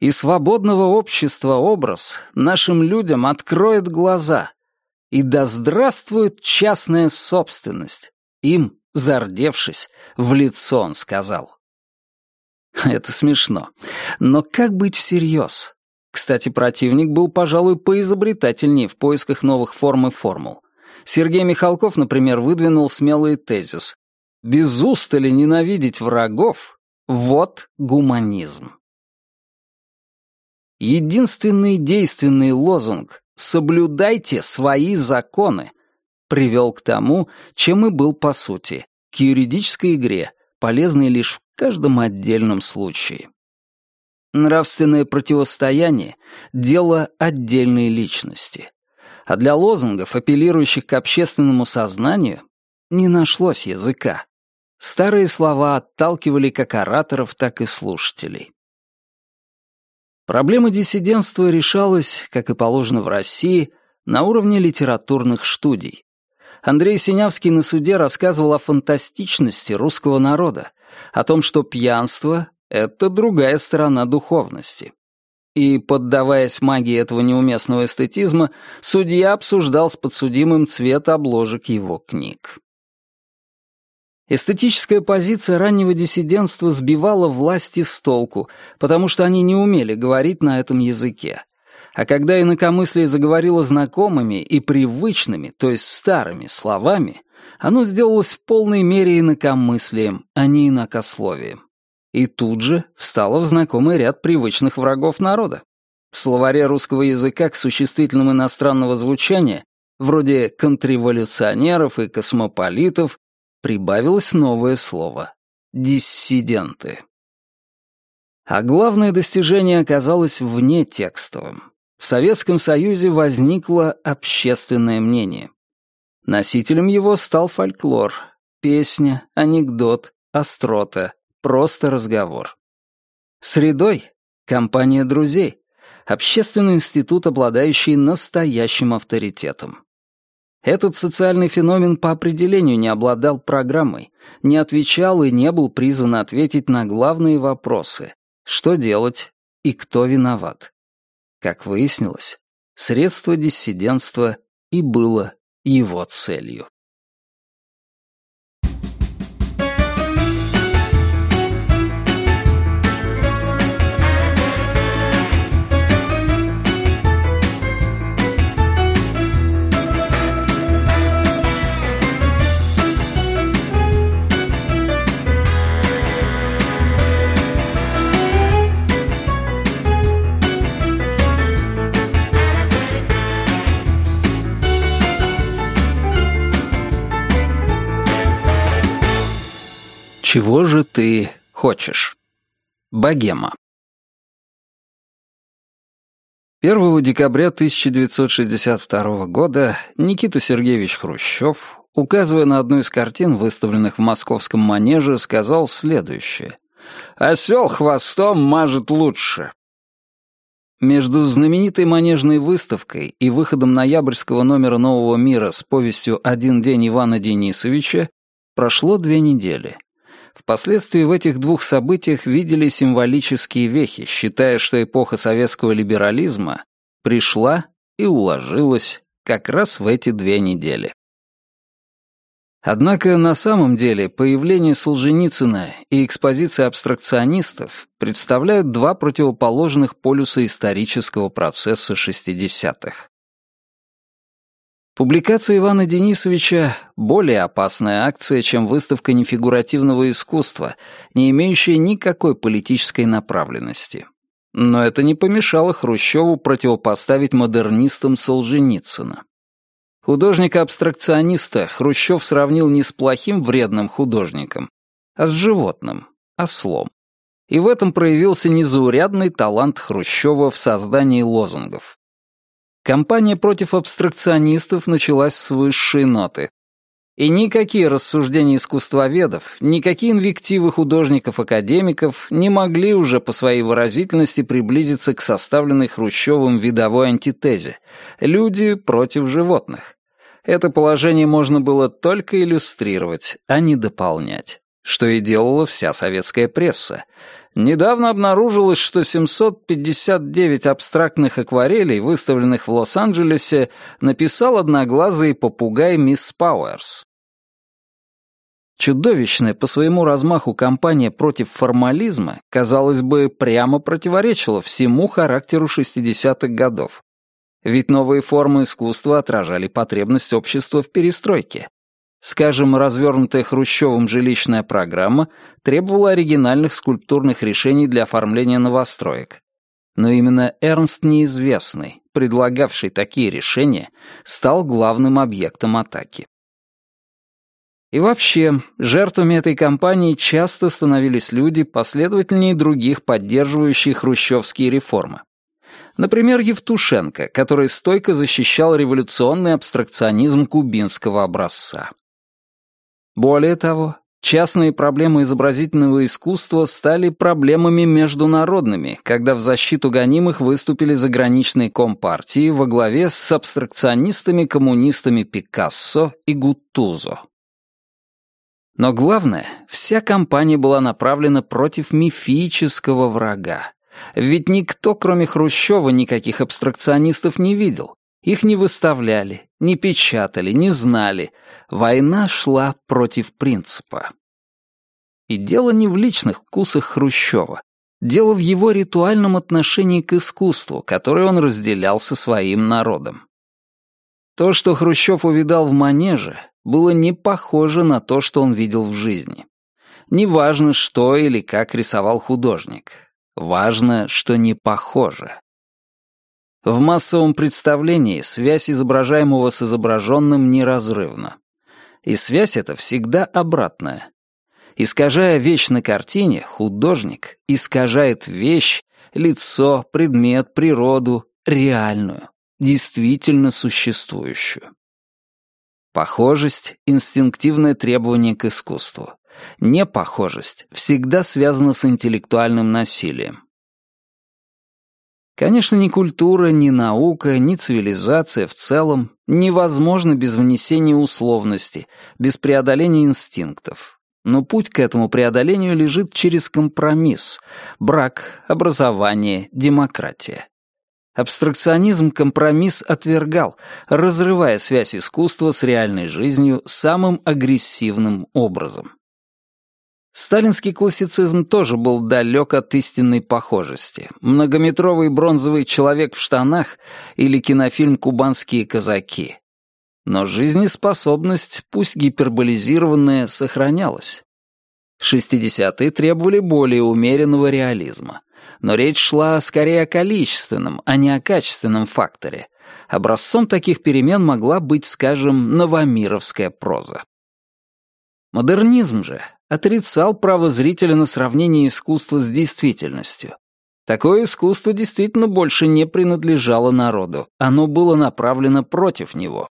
«И свободного общества образ нашим людям откроет глаза, и да здравствует частная собственность!» Им, зардевшись, в лицо он сказал. (laughs) Это смешно. Но как быть всерьез? Кстати, противник был, пожалуй, поизобретательнее в поисках новых форм и формул. Сергей Михалков, например, выдвинул смелый тезис. «Без устали ненавидеть врагов — вот гуманизм». Единственный действенный лозунг «Соблюдайте свои законы» привел к тому, чем и был по сути, к юридической игре, полезной лишь в каждом отдельном случае. Нравственное противостояние — дело отдельной личности. А для лозунгов, апеллирующих к общественному сознанию, не нашлось языка. Старые слова отталкивали как ораторов, так и слушателей. Проблема диссидентства решалась, как и положено в России, на уровне литературных студий. Андрей Синявский на суде рассказывал о фантастичности русского народа, о том, что пьянство это другая сторона духовности. И, поддаваясь магии этого неуместного эстетизма, судья обсуждал с подсудимым цвет обложек его книг. Эстетическая позиция раннего диссидентства сбивала власти с толку, потому что они не умели говорить на этом языке. А когда инакомыслие заговорило знакомыми и привычными, то есть старыми словами, оно сделалось в полной мере инакомыслием, а не инакословием и тут же встала в знакомый ряд привычных врагов народа. В словаре русского языка к существительным иностранного звучания, вроде контрреволюционеров и космополитов, прибавилось новое слово — диссиденты. А главное достижение оказалось вне текстовым. В Советском Союзе возникло общественное мнение. Носителем его стал фольклор, песня, анекдот, острота, Просто разговор. Средой — компания друзей, общественный институт, обладающий настоящим авторитетом. Этот социальный феномен по определению не обладал программой, не отвечал и не был призван ответить на главные вопросы — что делать и кто виноват. Как выяснилось, средство диссидентства и было его целью. Чего же ты хочешь? Богема. 1 декабря 1962 года Никита Сергеевич Хрущев, указывая на одну из картин, выставленных в московском манеже, сказал следующее. «Осел хвостом мажет лучше». Между знаменитой манежной выставкой и выходом ноябрьского номера «Нового мира» с повестью «Один день Ивана Денисовича» прошло две недели. Впоследствии в этих двух событиях видели символические вехи, считая, что эпоха советского либерализма пришла и уложилась как раз в эти две недели. Однако на самом деле появление Солженицына и экспозиция абстракционистов представляют два противоположных полюса исторического процесса 60-х. Публикация Ивана Денисовича — более опасная акция, чем выставка нефигуративного искусства, не имеющая никакой политической направленности. Но это не помешало Хрущеву противопоставить модернистам Солженицына. Художника-абстракциониста Хрущев сравнил не с плохим вредным художником, а с животным, ослом. И в этом проявился незаурядный талант Хрущева в создании лозунгов. Кампания против абстракционистов началась с высшей ноты. И никакие рассуждения искусствоведов, никакие инвективы художников-академиков не могли уже по своей выразительности приблизиться к составленной Хрущевым видовой антитезе «люди против животных». Это положение можно было только иллюстрировать, а не дополнять, что и делала вся советская пресса, Недавно обнаружилось, что 759 абстрактных акварелей, выставленных в Лос-Анджелесе, написал одноглазый попугай мисс Пауэрс. Чудовищная по своему размаху кампания против формализма, казалось бы, прямо противоречила всему характеру 60-х годов. Ведь новые формы искусства отражали потребность общества в перестройке, Скажем, развернутая Хрущевым жилищная программа требовала оригинальных скульптурных решений для оформления новостроек. Но именно Эрнст Неизвестный, предлагавший такие решения, стал главным объектом атаки. И вообще, жертвами этой кампании часто становились люди, последовательнее других, поддерживающие хрущевские реформы. Например, Евтушенко, который стойко защищал революционный абстракционизм кубинского образца. Более того, частные проблемы изобразительного искусства стали проблемами международными, когда в защиту гонимых выступили заграничные компартии во главе с абстракционистами-коммунистами Пикассо и Гуттузо. Но главное, вся кампания была направлена против мифического врага. Ведь никто, кроме Хрущева, никаких абстракционистов не видел. Их не выставляли, не печатали, не знали. Война шла против принципа. И дело не в личных вкусах Хрущева. Дело в его ритуальном отношении к искусству, которое он разделял со своим народом. То, что Хрущев увидал в манеже, было не похоже на то, что он видел в жизни. Неважно, что или как рисовал художник. Важно, что не похоже. В массовом представлении связь изображаемого с изображенным неразрывна. И связь эта всегда обратная. Искажая вещь на картине, художник искажает вещь, лицо, предмет, природу, реальную, действительно существующую. Похожесть — инстинктивное требование к искусству. Непохожесть всегда связана с интеллектуальным насилием. Конечно, ни культура, ни наука, ни цивилизация в целом невозможно без внесения условности, без преодоления инстинктов. Но путь к этому преодолению лежит через компромисс — брак, образование, демократия. Абстракционизм компромисс отвергал, разрывая связь искусства с реальной жизнью самым агрессивным образом. Сталинский классицизм тоже был далек от истинной похожести. Многометровый бронзовый человек в штанах или кинофильм «Кубанские казаки». Но жизнеспособность, пусть гиперболизированная, сохранялась. Шестидесятые требовали более умеренного реализма. Но речь шла скорее о количественном, а не о качественном факторе. Образцом таких перемен могла быть, скажем, новомировская проза. Модернизм же отрицал право зрителя на сравнение искусства с действительностью. Такое искусство действительно больше не принадлежало народу, оно было направлено против него.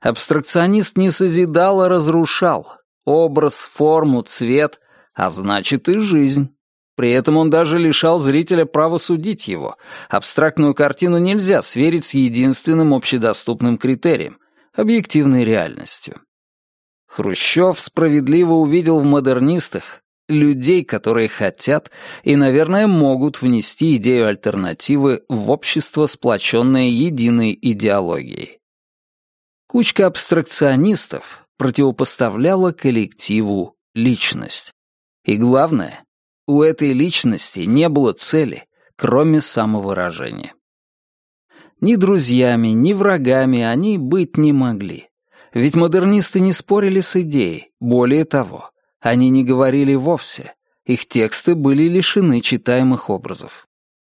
Абстракционист не созидал, а разрушал. Образ, форму, цвет, а значит и жизнь. При этом он даже лишал зрителя права судить его. Абстрактную картину нельзя сверить с единственным общедоступным критерием — объективной реальностью. Хрущев справедливо увидел в модернистах людей, которые хотят и, наверное, могут внести идею альтернативы в общество, сплоченное единой идеологией. Кучка абстракционистов противопоставляла коллективу личность. И главное, у этой личности не было цели, кроме самовыражения. Ни друзьями, ни врагами они быть не могли. Ведь модернисты не спорили с идеей, более того, они не говорили вовсе, их тексты были лишены читаемых образов.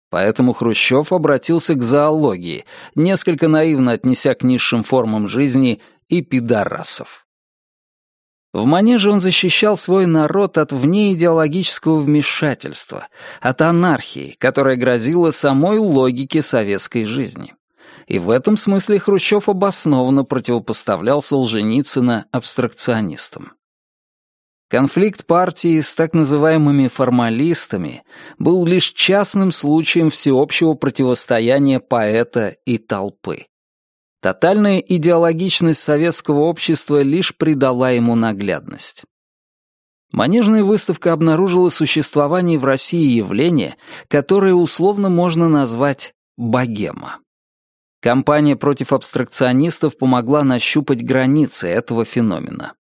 Поэтому Хрущев обратился к зоологии, несколько наивно отнеся к низшим формам жизни и пидорасов. В манеже он защищал свой народ от внеидеологического вмешательства, от анархии, которая грозила самой логике советской жизни. И в этом смысле Хрущев обоснованно противопоставлял Солженицына абстракционистам. Конфликт партии с так называемыми формалистами был лишь частным случаем всеобщего противостояния поэта и толпы. Тотальная идеологичность советского общества лишь придала ему наглядность. Манежная выставка обнаружила существование в России явления, которое условно можно назвать богема. Кампания против абстракционистов помогла нащупать границы этого феномена.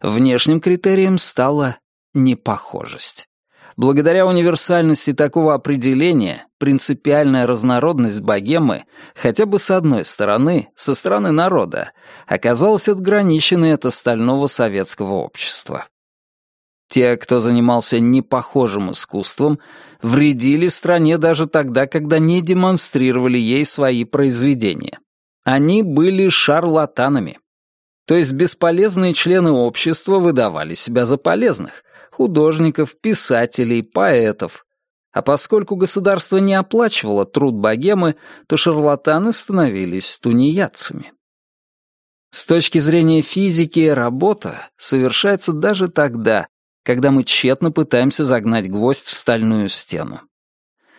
Внешним критерием стала непохожесть. Благодаря универсальности такого определения, принципиальная разнородность богемы, хотя бы с одной стороны, со стороны народа, оказалась отграниченной от остального советского общества. Те, кто занимался непохожим искусством, вредили стране даже тогда, когда не демонстрировали ей свои произведения. Они были шарлатанами. То есть бесполезные члены общества выдавали себя за полезных — художников, писателей, поэтов. А поскольку государство не оплачивало труд богемы, то шарлатаны становились тунеядцами. С точки зрения физики, работа совершается даже тогда, когда мы тщетно пытаемся загнать гвоздь в стальную стену.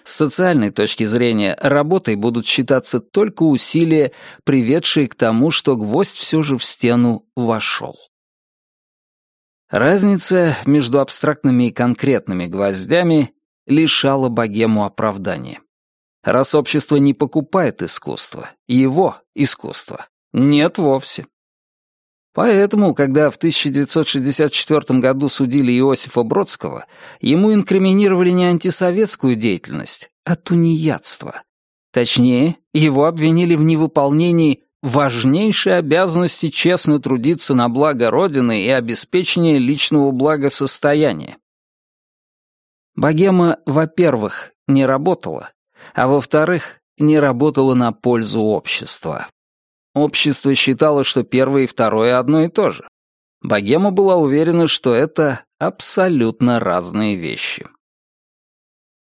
С социальной точки зрения, работой будут считаться только усилия, приведшие к тому, что гвоздь все же в стену вошел. Разница между абстрактными и конкретными гвоздями лишала богему оправдания. Раз общество не покупает искусство, его искусство нет вовсе. Поэтому, когда в 1964 году судили Иосифа Бродского, ему инкриминировали не антисоветскую деятельность, а тунеядство. Точнее, его обвинили в невыполнении важнейшей обязанности честно трудиться на благо Родины и обеспечение личного благосостояния. Богема, во-первых, не работала, а во-вторых, не работала на пользу общества. Общество считало, что первое и второе одно и то же. Богема была уверена, что это абсолютно разные вещи.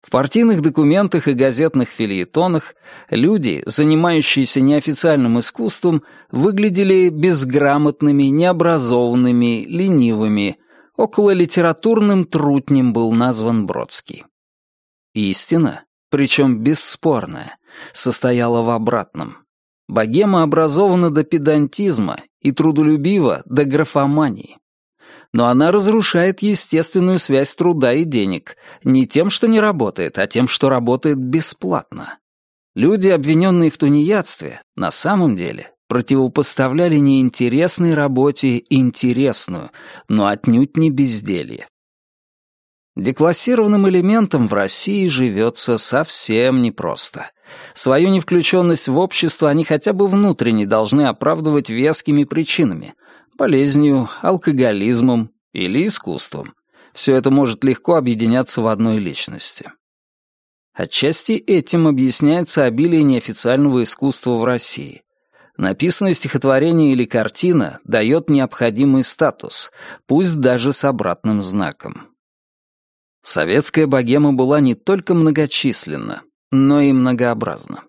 В партийных документах и газетных фильетонах люди, занимающиеся неофициальным искусством, выглядели безграмотными, необразованными, ленивыми. Около литературным трутнем был назван Бродский. Истина, причем бесспорная, состояла в обратном. Богема образована до педантизма и трудолюбива до графомании. Но она разрушает естественную связь труда и денег, не тем, что не работает, а тем, что работает бесплатно. Люди, обвиненные в тунеядстве, на самом деле противопоставляли неинтересной работе интересную, но отнюдь не безделье. Деклассированным элементом в России живется совсем непросто. Свою невключенность в общество они хотя бы внутренне должны оправдывать вескими причинами — болезнью, алкоголизмом или искусством. Все это может легко объединяться в одной личности. Отчасти этим объясняется обилие неофициального искусства в России. Написанное стихотворение или картина дает необходимый статус, пусть даже с обратным знаком. Советская богема была не только многочисленна, но и многообразна.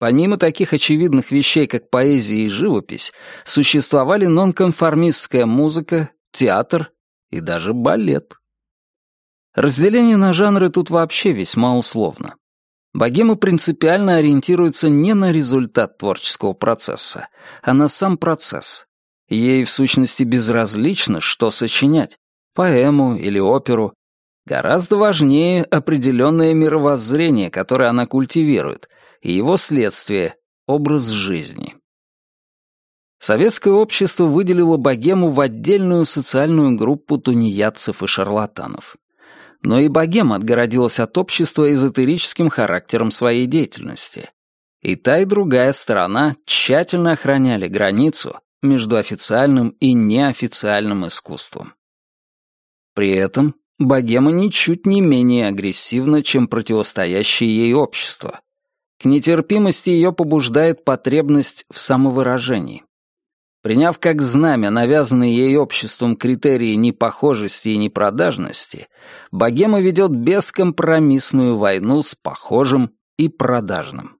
Помимо таких очевидных вещей, как поэзия и живопись, существовали нонконформистская музыка, театр и даже балет. Разделение на жанры тут вообще весьма условно. Богема принципиально ориентируется не на результат творческого процесса, а на сам процесс. Ей в сущности безразлично, что сочинять — поэму или оперу. Гораздо важнее определенное мировоззрение, которое она культивирует, и его следствие — образ жизни. Советское общество выделило богему в отдельную социальную группу тунеядцев и шарлатанов. Но и богема отгородилась от общества эзотерическим характером своей деятельности. И та, и другая сторона тщательно охраняли границу между официальным и неофициальным искусством. При этом богема ничуть не менее агрессивна, чем противостоящее ей общество. К нетерпимости ее побуждает потребность в самовыражении. Приняв как знамя навязанные ей обществом критерии непохожести и непродажности, богема ведет бескомпромиссную войну с похожим и продажным.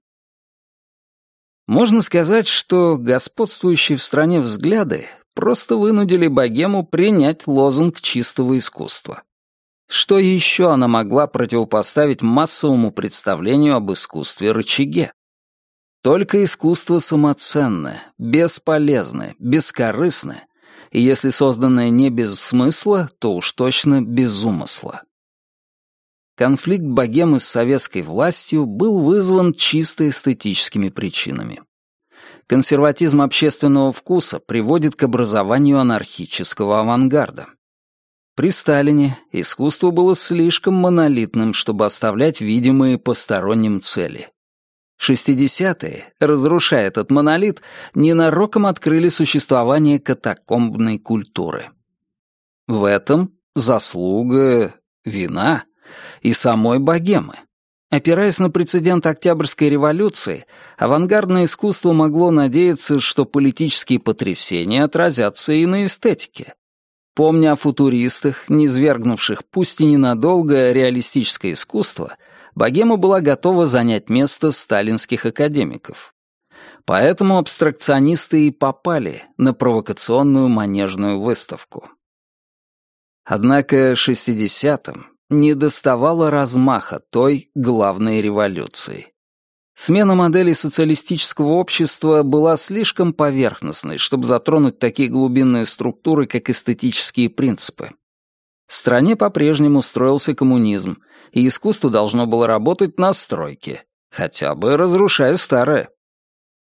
Можно сказать, что господствующие в стране взгляды просто вынудили богему принять лозунг чистого искусства. Что еще она могла противопоставить массовому представлению об искусстве рычаге? Только искусство самоценное, бесполезное, бескорыстное, и если созданное не без смысла, то уж точно без умысла. Конфликт богемы с советской властью был вызван чисто эстетическими причинами. Консерватизм общественного вкуса приводит к образованию анархического авангарда. При Сталине искусство было слишком монолитным, чтобы оставлять видимые посторонним цели. Шестидесятые, разрушая этот монолит, ненароком открыли существование катакомбной культуры. В этом заслуга, вина и самой богемы. Опираясь на прецедент Октябрьской революции, авангардное искусство могло надеяться, что политические потрясения отразятся и на эстетике. Помня о футуристах, низвергнувших пусть и ненадолго реалистическое искусство — богема была готова занять место сталинских академиков. Поэтому абстракционисты и попали на провокационную манежную выставку. Однако 60-м не доставало размаха той главной революции. Смена моделей социалистического общества была слишком поверхностной, чтобы затронуть такие глубинные структуры, как эстетические принципы. В стране по-прежнему строился коммунизм, и искусство должно было работать на стройке, хотя бы разрушая старое.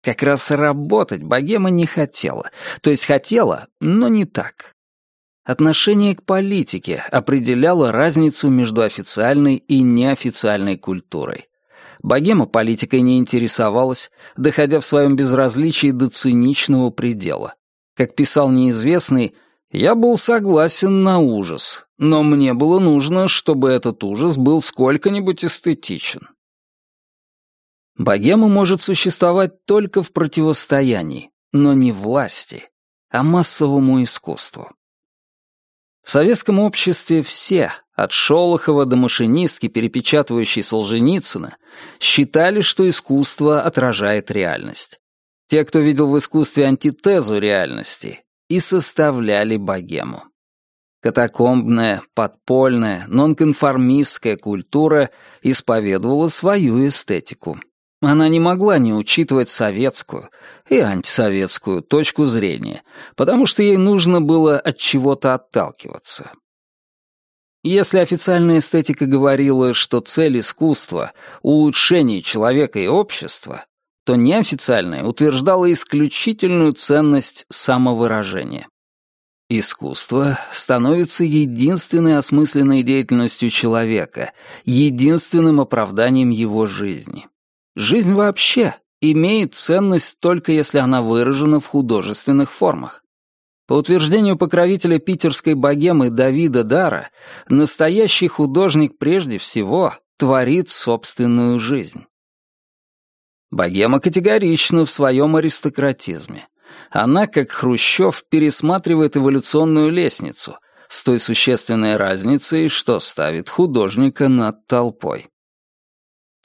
Как раз работать богема не хотела, то есть хотела, но не так. Отношение к политике определяло разницу между официальной и неофициальной культурой. Богема политикой не интересовалась, доходя в своем безразличии до циничного предела. Как писал неизвестный, я был согласен на ужас, но мне было нужно, чтобы этот ужас был сколько-нибудь эстетичен. Богема может существовать только в противостоянии, но не власти, а массовому искусству. В советском обществе все, от Шолохова до машинистки, перепечатывающей Солженицына, считали, что искусство отражает реальность. Те, кто видел в искусстве антитезу реальности, и составляли богему. Катакомбная, подпольная, нонконформистская культура исповедовала свою эстетику. Она не могла не учитывать советскую и антисоветскую точку зрения, потому что ей нужно было от чего-то отталкиваться. Если официальная эстетика говорила, что цель искусства — улучшение человека и общества, то неофициальное утверждало исключительную ценность самовыражения. Искусство становится единственной осмысленной деятельностью человека, единственным оправданием его жизни. Жизнь вообще имеет ценность только если она выражена в художественных формах. По утверждению покровителя питерской богемы Давида Дара, настоящий художник прежде всего творит собственную жизнь. Богема категорична в своем аристократизме. Она, как Хрущев, пересматривает эволюционную лестницу с той существенной разницей, что ставит художника над толпой.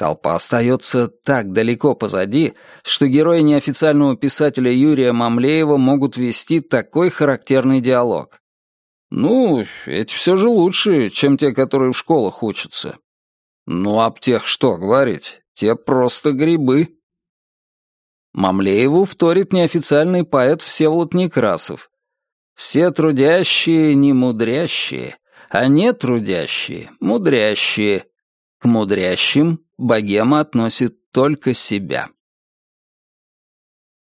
Толпа остается так далеко позади, что герои неофициального писателя Юрия Мамлеева могут вести такой характерный диалог. «Ну, эти все же лучше, чем те, которые в школах учатся». «Ну, об тех что говорить? Те просто грибы. Мамлееву вторит неофициальный поэт Всеволод Некрасов, Все трудящие не мудрящие, а не трудящие мудрящие. К мудрящим богема относит только себя.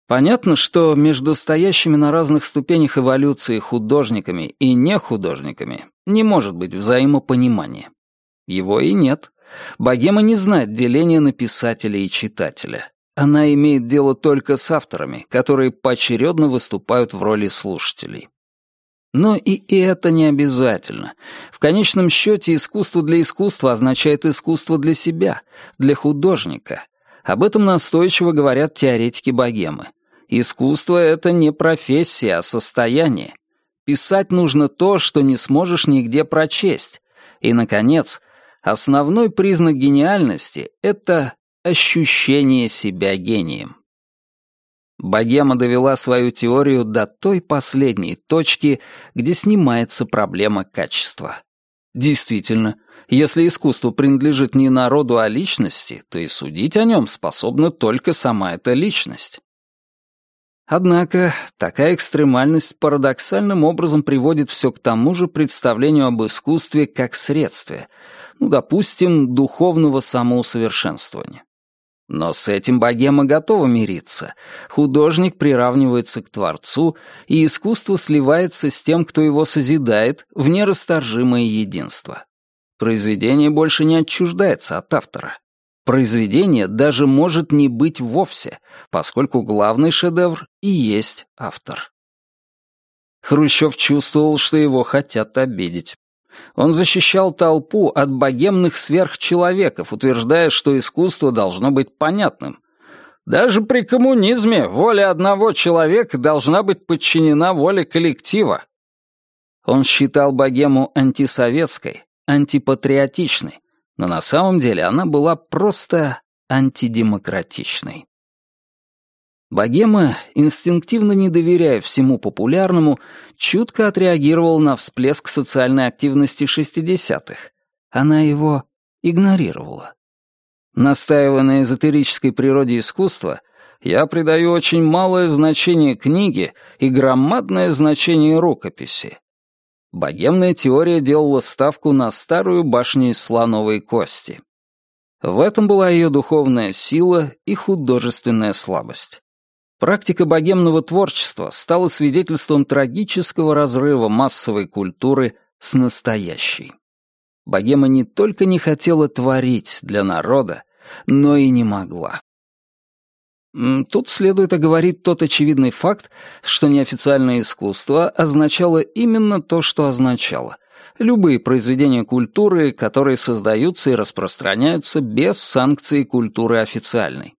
Понятно, что между стоящими на разных ступенях эволюции художниками и нехудожниками не может быть взаимопонимания. Его и нет. Богема не знает деления на писателя и читателя. Она имеет дело только с авторами, которые поочередно выступают в роли слушателей. Но и это не обязательно. В конечном счете искусство для искусства означает искусство для себя, для художника. Об этом настойчиво говорят теоретики богемы. Искусство — это не профессия, а состояние. Писать нужно то, что не сможешь нигде прочесть. И, наконец, основной признак гениальности — это ощущение себя гением. Богема довела свою теорию до той последней точки, где снимается проблема качества. Действительно, если искусство принадлежит не народу, а личности, то и судить о нем способна только сама эта личность. Однако такая экстремальность парадоксальным образом приводит все к тому же представлению об искусстве как средстве, ну, допустим, духовного самоусовершенствования. Но с этим богема готова мириться. Художник приравнивается к Творцу, и искусство сливается с тем, кто его созидает, в нерасторжимое единство. Произведение больше не отчуждается от автора. Произведение даже может не быть вовсе, поскольку главный шедевр и есть автор. Хрущев чувствовал, что его хотят обидеть. Он защищал толпу от богемных сверхчеловеков, утверждая, что искусство должно быть понятным. Даже при коммунизме воля одного человека должна быть подчинена воле коллектива. Он считал богему антисоветской, антипатриотичной, но на самом деле она была просто антидемократичной. Богема, инстинктивно не доверяя всему популярному, чутко отреагировала на всплеск социальной активности 60-х. Она его игнорировала. Настаивая на эзотерической природе искусства, я придаю очень малое значение книге и громадное значение рукописи. Богемная теория делала ставку на старую башню из слоновой кости. В этом была ее духовная сила и художественная слабость. Практика богемного творчества стала свидетельством трагического разрыва массовой культуры с настоящей. Богема не только не хотела творить для народа, но и не могла. Тут следует оговорить тот очевидный факт, что неофициальное искусство означало именно то, что означало. Любые произведения культуры, которые создаются и распространяются без санкции культуры официальной.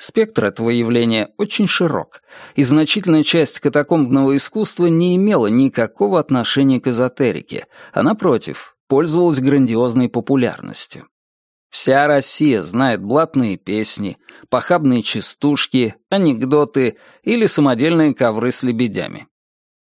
Спектр этого явления очень широк, и значительная часть катакомбного искусства не имела никакого отношения к эзотерике, а, напротив, пользовалась грандиозной популярностью. Вся Россия знает блатные песни, похабные частушки, анекдоты или самодельные ковры с лебедями.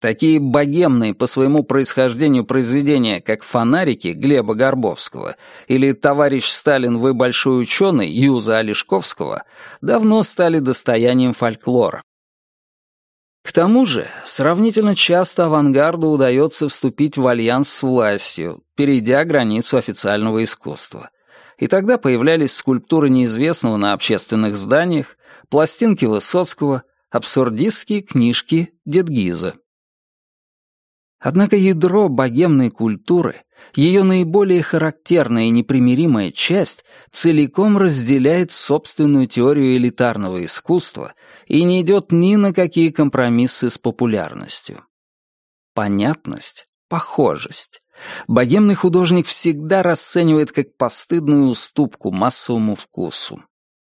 Такие богемные по своему происхождению произведения, как «Фонарики» Глеба Горбовского или «Товарищ Сталин, вы большой ученый» Юза Олешковского, давно стали достоянием фольклора. К тому же, сравнительно часто авангарду удается вступить в альянс с властью, перейдя границу официального искусства — и тогда появлялись скульптуры неизвестного на общественных зданиях, пластинки Высоцкого, абсурдистские книжки Дедгиза. Однако ядро богемной культуры, ее наиболее характерная и непримиримая часть, целиком разделяет собственную теорию элитарного искусства и не идет ни на какие компромиссы с популярностью. Понятность, похожесть, богемный художник всегда расценивает как постыдную уступку массовому вкусу.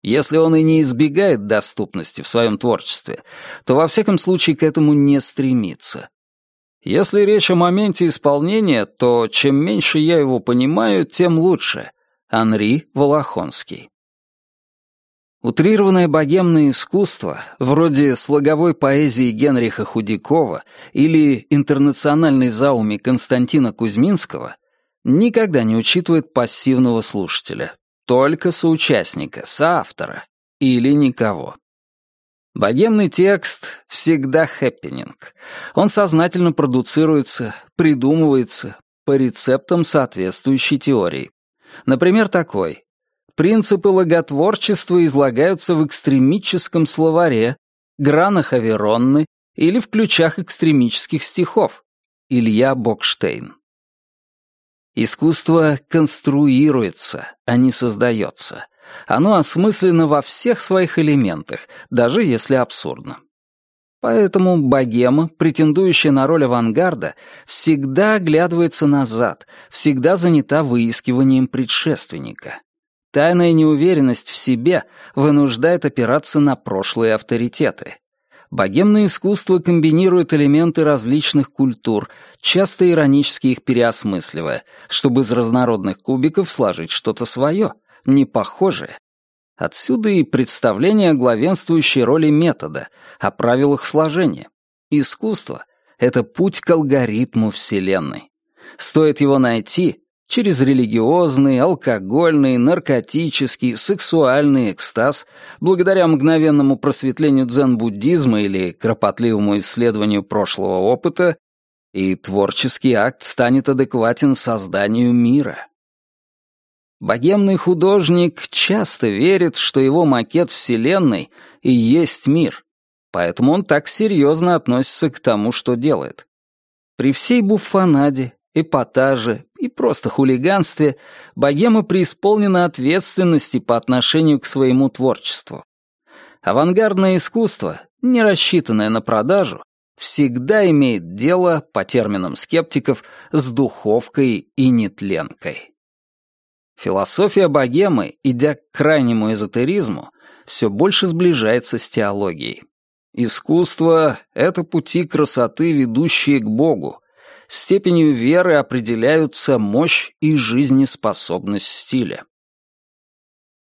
Если он и не избегает доступности в своем творчестве, то во всяком случае к этому не стремится. Если речь о моменте исполнения, то чем меньше я его понимаю, тем лучше. Анри Волохонский Утрированное богемное искусство, вроде слоговой поэзии Генриха Худякова или интернациональной зауми Константина Кузьминского, никогда не учитывает пассивного слушателя, только соучастника, соавтора или никого. Богемный текст всегда хэппининг. Он сознательно продуцируется, придумывается по рецептам соответствующей теории. Например, такой. Принципы логотворчества излагаются в экстремическом словаре, гранах Аверонны или в ключах экстремических стихов. Илья Бокштейн. Искусство конструируется, а не создается. Оно осмысленно во всех своих элементах, даже если абсурдно. Поэтому богема, претендующая на роль авангарда, всегда оглядывается назад, всегда занята выискиванием предшественника. Тайная неуверенность в себе вынуждает опираться на прошлые авторитеты. Богемное искусство комбинирует элементы различных культур, часто иронически их переосмысливая, чтобы из разнородных кубиков сложить что-то свое, не похожее. Отсюда и представление о главенствующей роли метода, о правилах сложения. Искусство — это путь к алгоритму Вселенной. Стоит его найти, через религиозный, алкогольный, наркотический, сексуальный экстаз, благодаря мгновенному просветлению дзен-буддизма или кропотливому исследованию прошлого опыта, и творческий акт станет адекватен созданию мира. Богемный художник часто верит, что его макет Вселенной и есть мир, поэтому он так серьезно относится к тому, что делает. При всей буфанаде, эпатаже и просто хулиганстве богема преисполнена ответственности по отношению к своему творчеству. Авангардное искусство, не рассчитанное на продажу, всегда имеет дело, по терминам скептиков, с духовкой и нетленкой. Философия богемы, идя к крайнему эзотеризму, все больше сближается с теологией. Искусство — это пути красоты, ведущие к Богу, степенью веры определяются мощь и жизнеспособность стиля.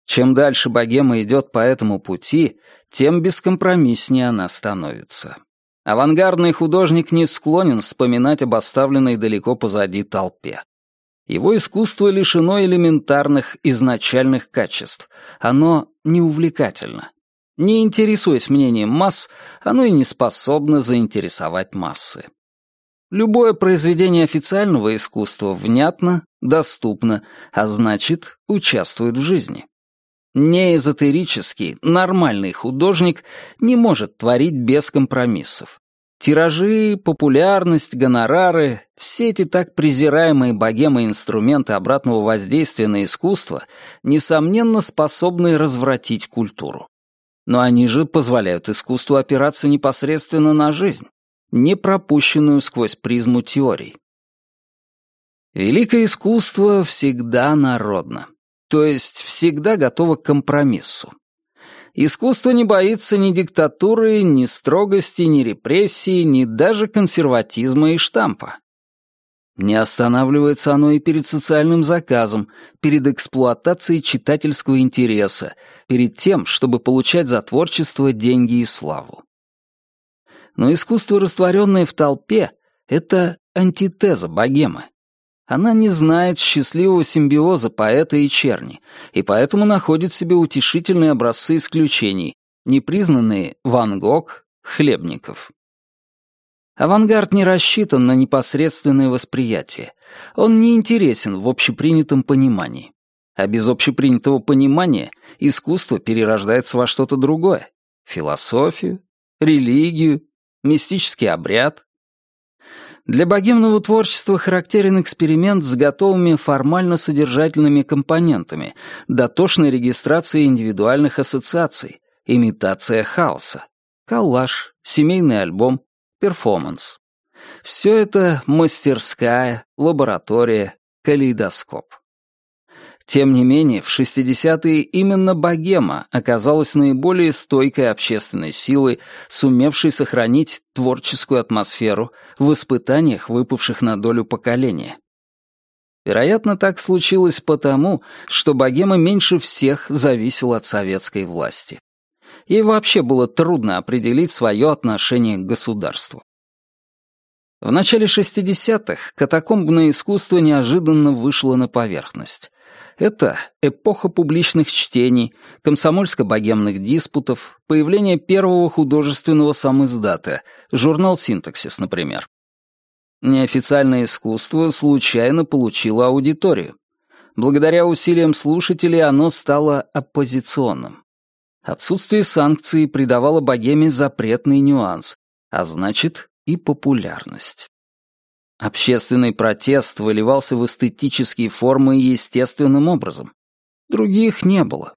Чем дальше богема идет по этому пути, тем бескомпромисснее она становится. Авангардный художник не склонен вспоминать об оставленной далеко позади толпе. Его искусство лишено элементарных изначальных качеств. Оно неувлекательно. Не интересуясь мнением масс, оно и не способно заинтересовать массы. Любое произведение официального искусства внятно, доступно, а значит, участвует в жизни. Неэзотерический, нормальный художник не может творить без компромиссов. Тиражи, популярность, гонорары — все эти так презираемые богемы инструменты обратного воздействия на искусство, несомненно, способны развратить культуру. Но они же позволяют искусству опираться непосредственно на жизнь не пропущенную сквозь призму теорий. Великое искусство всегда народно, то есть всегда готово к компромиссу. Искусство не боится ни диктатуры, ни строгости, ни репрессий, ни даже консерватизма и штампа. Не останавливается оно и перед социальным заказом, перед эксплуатацией читательского интереса, перед тем, чтобы получать за творчество деньги и славу. Но искусство, растворенное в толпе, — это антитеза богемы. Она не знает счастливого симбиоза поэта и черни, и поэтому находит себе утешительные образцы исключений, непризнанные Ван Гог, Хлебников. Авангард не рассчитан на непосредственное восприятие. Он не интересен в общепринятом понимании. А без общепринятого понимания искусство перерождается во что-то другое — философию, религию, мистический обряд. Для богемного творчества характерен эксперимент с готовыми формально-содержательными компонентами, дотошной регистрацией индивидуальных ассоциаций, имитация хаоса, коллаж, семейный альбом, перформанс. Все это мастерская, лаборатория, калейдоскоп. Тем не менее, в 60-е именно богема оказалась наиболее стойкой общественной силой, сумевшей сохранить творческую атмосферу в испытаниях, выпавших на долю поколения. Вероятно, так случилось потому, что богема меньше всех зависела от советской власти. Ей вообще было трудно определить свое отношение к государству. В начале 60-х катакомбное искусство неожиданно вышло на поверхность. Это эпоха публичных чтений, комсомольско-богемных диспутов, появление первого художественного самиздата, журнал «Синтаксис», например. Неофициальное искусство случайно получило аудиторию. Благодаря усилиям слушателей оно стало оппозиционным. Отсутствие санкций придавало богеме запретный нюанс, а значит и популярность. Общественный протест выливался в эстетические формы естественным образом. Других не было.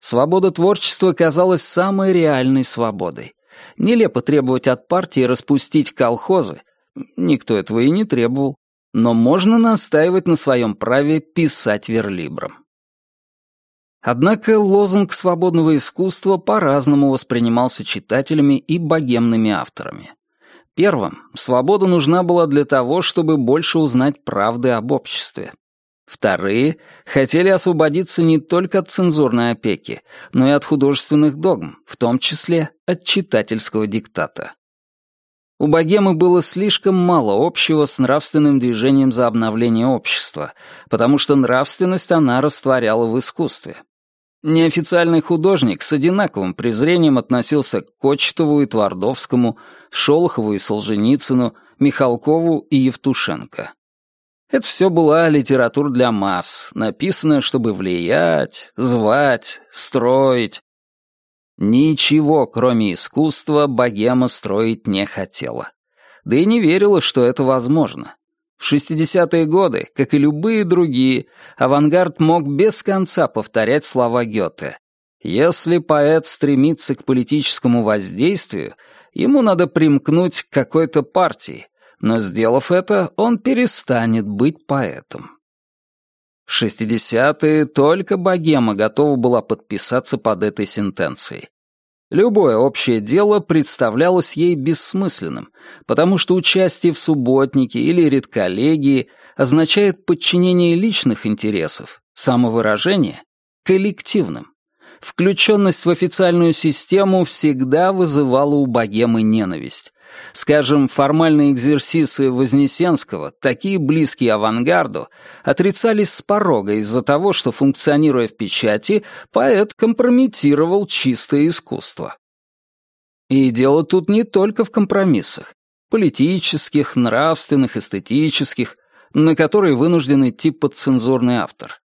Свобода творчества казалась самой реальной свободой. Нелепо требовать от партии распустить колхозы. Никто этого и не требовал. Но можно настаивать на своем праве писать верлибром. Однако лозунг свободного искусства по-разному воспринимался читателями и богемными авторами. Первым, свобода нужна была для того, чтобы больше узнать правды об обществе. Вторые хотели освободиться не только от цензурной опеки, но и от художественных догм, в том числе от читательского диктата. У богемы было слишком мало общего с нравственным движением за обновление общества, потому что нравственность она растворяла в искусстве. Неофициальный художник с одинаковым презрением относился к Кочетову и Твардовскому, Шолохову и Солженицыну, Михалкову и Евтушенко. Это все была литература для масс, написанная, чтобы влиять, звать, строить. Ничего, кроме искусства, богема строить не хотела. Да и не верила, что это возможно. В 60-е годы, как и любые другие, авангард мог без конца повторять слова Гёте. Если поэт стремится к политическому воздействию, ему надо примкнуть к какой-то партии, но, сделав это, он перестанет быть поэтом. В 60-е только богема готова была подписаться под этой сентенцией. Любое общее дело представлялось ей бессмысленным, потому что участие в субботнике или редколлегии означает подчинение личных интересов, самовыражение — коллективным. Включенность в официальную систему всегда вызывала у богемы ненависть. Скажем, формальные экзерсисы Вознесенского, такие близкие авангарду, отрицались с порога из-за того, что, функционируя в печати, поэт компрометировал чистое искусство. И дело тут не только в компромиссах. Политических, нравственных, эстетических, на которые вынужден идти подцензурный автор.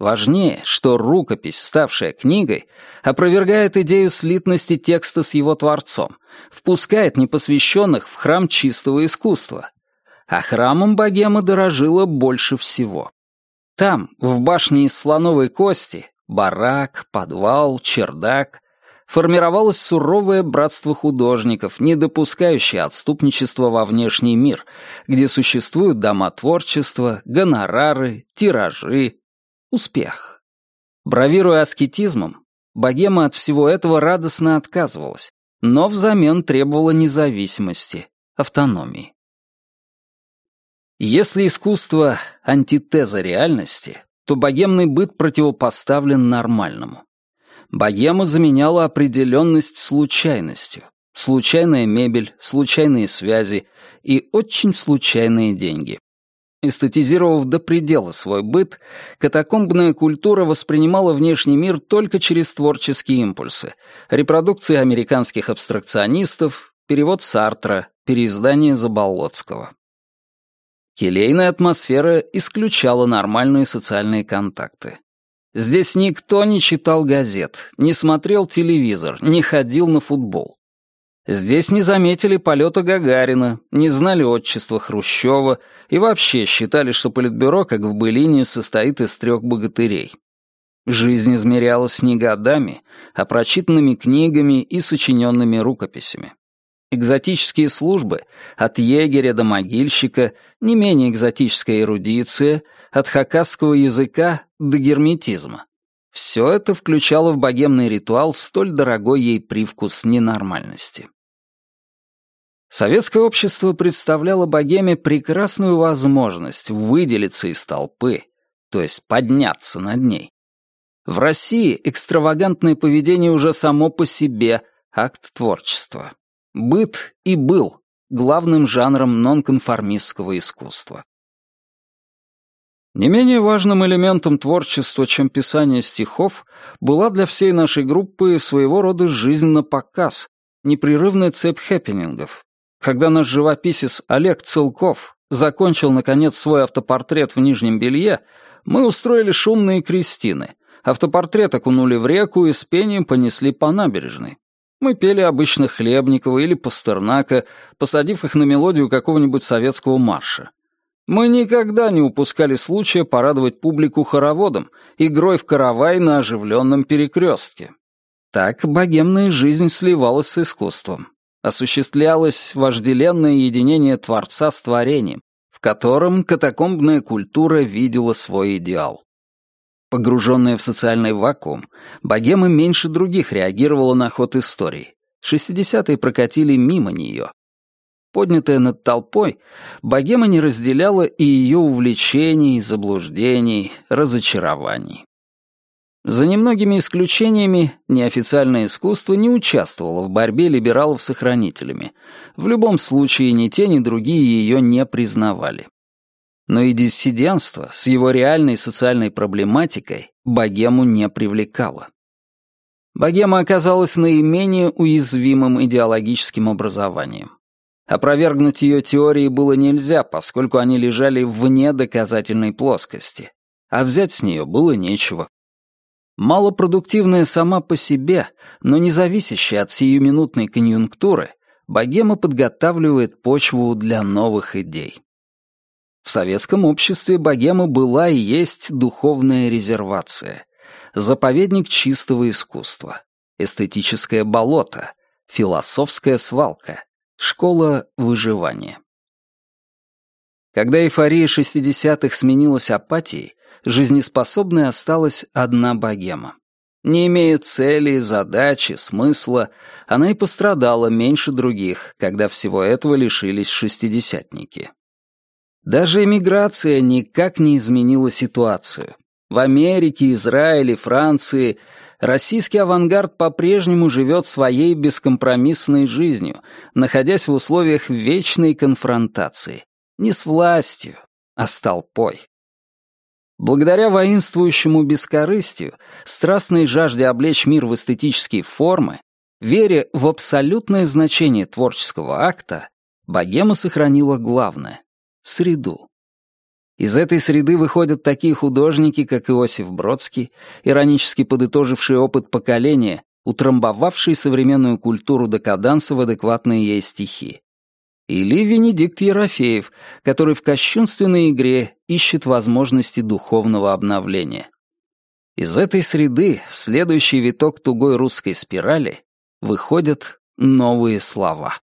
Важнее, что рукопись, ставшая книгой, опровергает идею слитности текста с его творцом, впускает непосвященных в храм чистого искусства. А храмом богема дорожила больше всего. Там, в башне из слоновой кости, барак, подвал, чердак, формировалось суровое братство художников, не допускающее отступничества во внешний мир, где существуют дома творчества, гонорары, тиражи, Успех. Бравируя аскетизмом, богема от всего этого радостно отказывалась, но взамен требовала независимости, автономии. Если искусство — антитеза реальности, то богемный быт противопоставлен нормальному. Богема заменяла определенность случайностью. Случайная мебель, случайные связи и очень случайные деньги. Эстетизировав до предела свой быт, катакомбная культура воспринимала внешний мир только через творческие импульсы, репродукции американских абстракционистов, перевод Сартра, переиздание Заболоцкого. Келейная атмосфера исключала нормальные социальные контакты. Здесь никто не читал газет, не смотрел телевизор, не ходил на футбол. Здесь не заметили полета Гагарина, не знали отчества Хрущева и вообще считали, что Политбюро, как в былине, состоит из трех богатырей. Жизнь измерялась не годами, а прочитанными книгами и сочиненными рукописями. Экзотические службы, от егеря до могильщика, не менее экзотическая эрудиция, от хакасского языка до герметизма. Все это включало в богемный ритуал столь дорогой ей привкус ненормальности. Советское общество представляло богеме прекрасную возможность выделиться из толпы, то есть подняться над ней. В России экстравагантное поведение уже само по себе акт творчества. Быт и был главным жанром нонконформистского искусства. Не менее важным элементом творчества, чем писание стихов, была для всей нашей группы своего рода жизнь на показ, непрерывная цепь хэппинингов. Когда наш живописец Олег Целков закончил, наконец, свой автопортрет в нижнем белье, мы устроили шумные крестины. Автопортрет окунули в реку и с пением понесли по набережной. Мы пели обычно Хлебникова или Пастернака, посадив их на мелодию какого-нибудь советского марша. Мы никогда не упускали случая порадовать публику хороводом, игрой в каравай на оживленном перекрестке. Так богемная жизнь сливалась с искусством. Осуществлялось вожделенное единение Творца с творением, в котором катакомбная культура видела свой идеал. Погруженная в социальный вакуум, богема меньше других реагировала на ход истории. Шестидесятые прокатили мимо нее. Поднятая над толпой, богема не разделяла и ее увлечений, заблуждений, разочарований. За немногими исключениями, неофициальное искусство не участвовало в борьбе либералов с охранителями. В любом случае, ни те, ни другие ее не признавали но и диссидентство с его реальной социальной проблематикой богему не привлекало. Богема оказалась наименее уязвимым идеологическим образованием. Опровергнуть ее теории было нельзя, поскольку они лежали вне доказательной плоскости, а взять с нее было нечего. Малопродуктивная сама по себе, но не зависящая от сиюминутной конъюнктуры, богема подготавливает почву для новых идей. В советском обществе богема была и есть духовная резервация, заповедник чистого искусства, эстетическое болото, философская свалка, школа выживания. Когда эйфория 60-х сменилась апатией, жизнеспособной осталась одна богема. Не имея цели, задачи, смысла, она и пострадала меньше других, когда всего этого лишились шестидесятники. Даже эмиграция никак не изменила ситуацию. В Америке, Израиле, Франции российский авангард по-прежнему живет своей бескомпромиссной жизнью, находясь в условиях вечной конфронтации. Не с властью, а с толпой. Благодаря воинствующему бескорыстию, страстной жажде облечь мир в эстетические формы, вере в абсолютное значение творческого акта, богема сохранила главное среду. Из этой среды выходят такие художники, как Иосиф Бродский, иронически подытоживший опыт поколения, утрамбовавший современную культуру декаданса в адекватные ей стихи. Или Венедикт Ерофеев, который в кощунственной игре ищет возможности духовного обновления. Из этой среды в следующий виток тугой русской спирали выходят новые слова.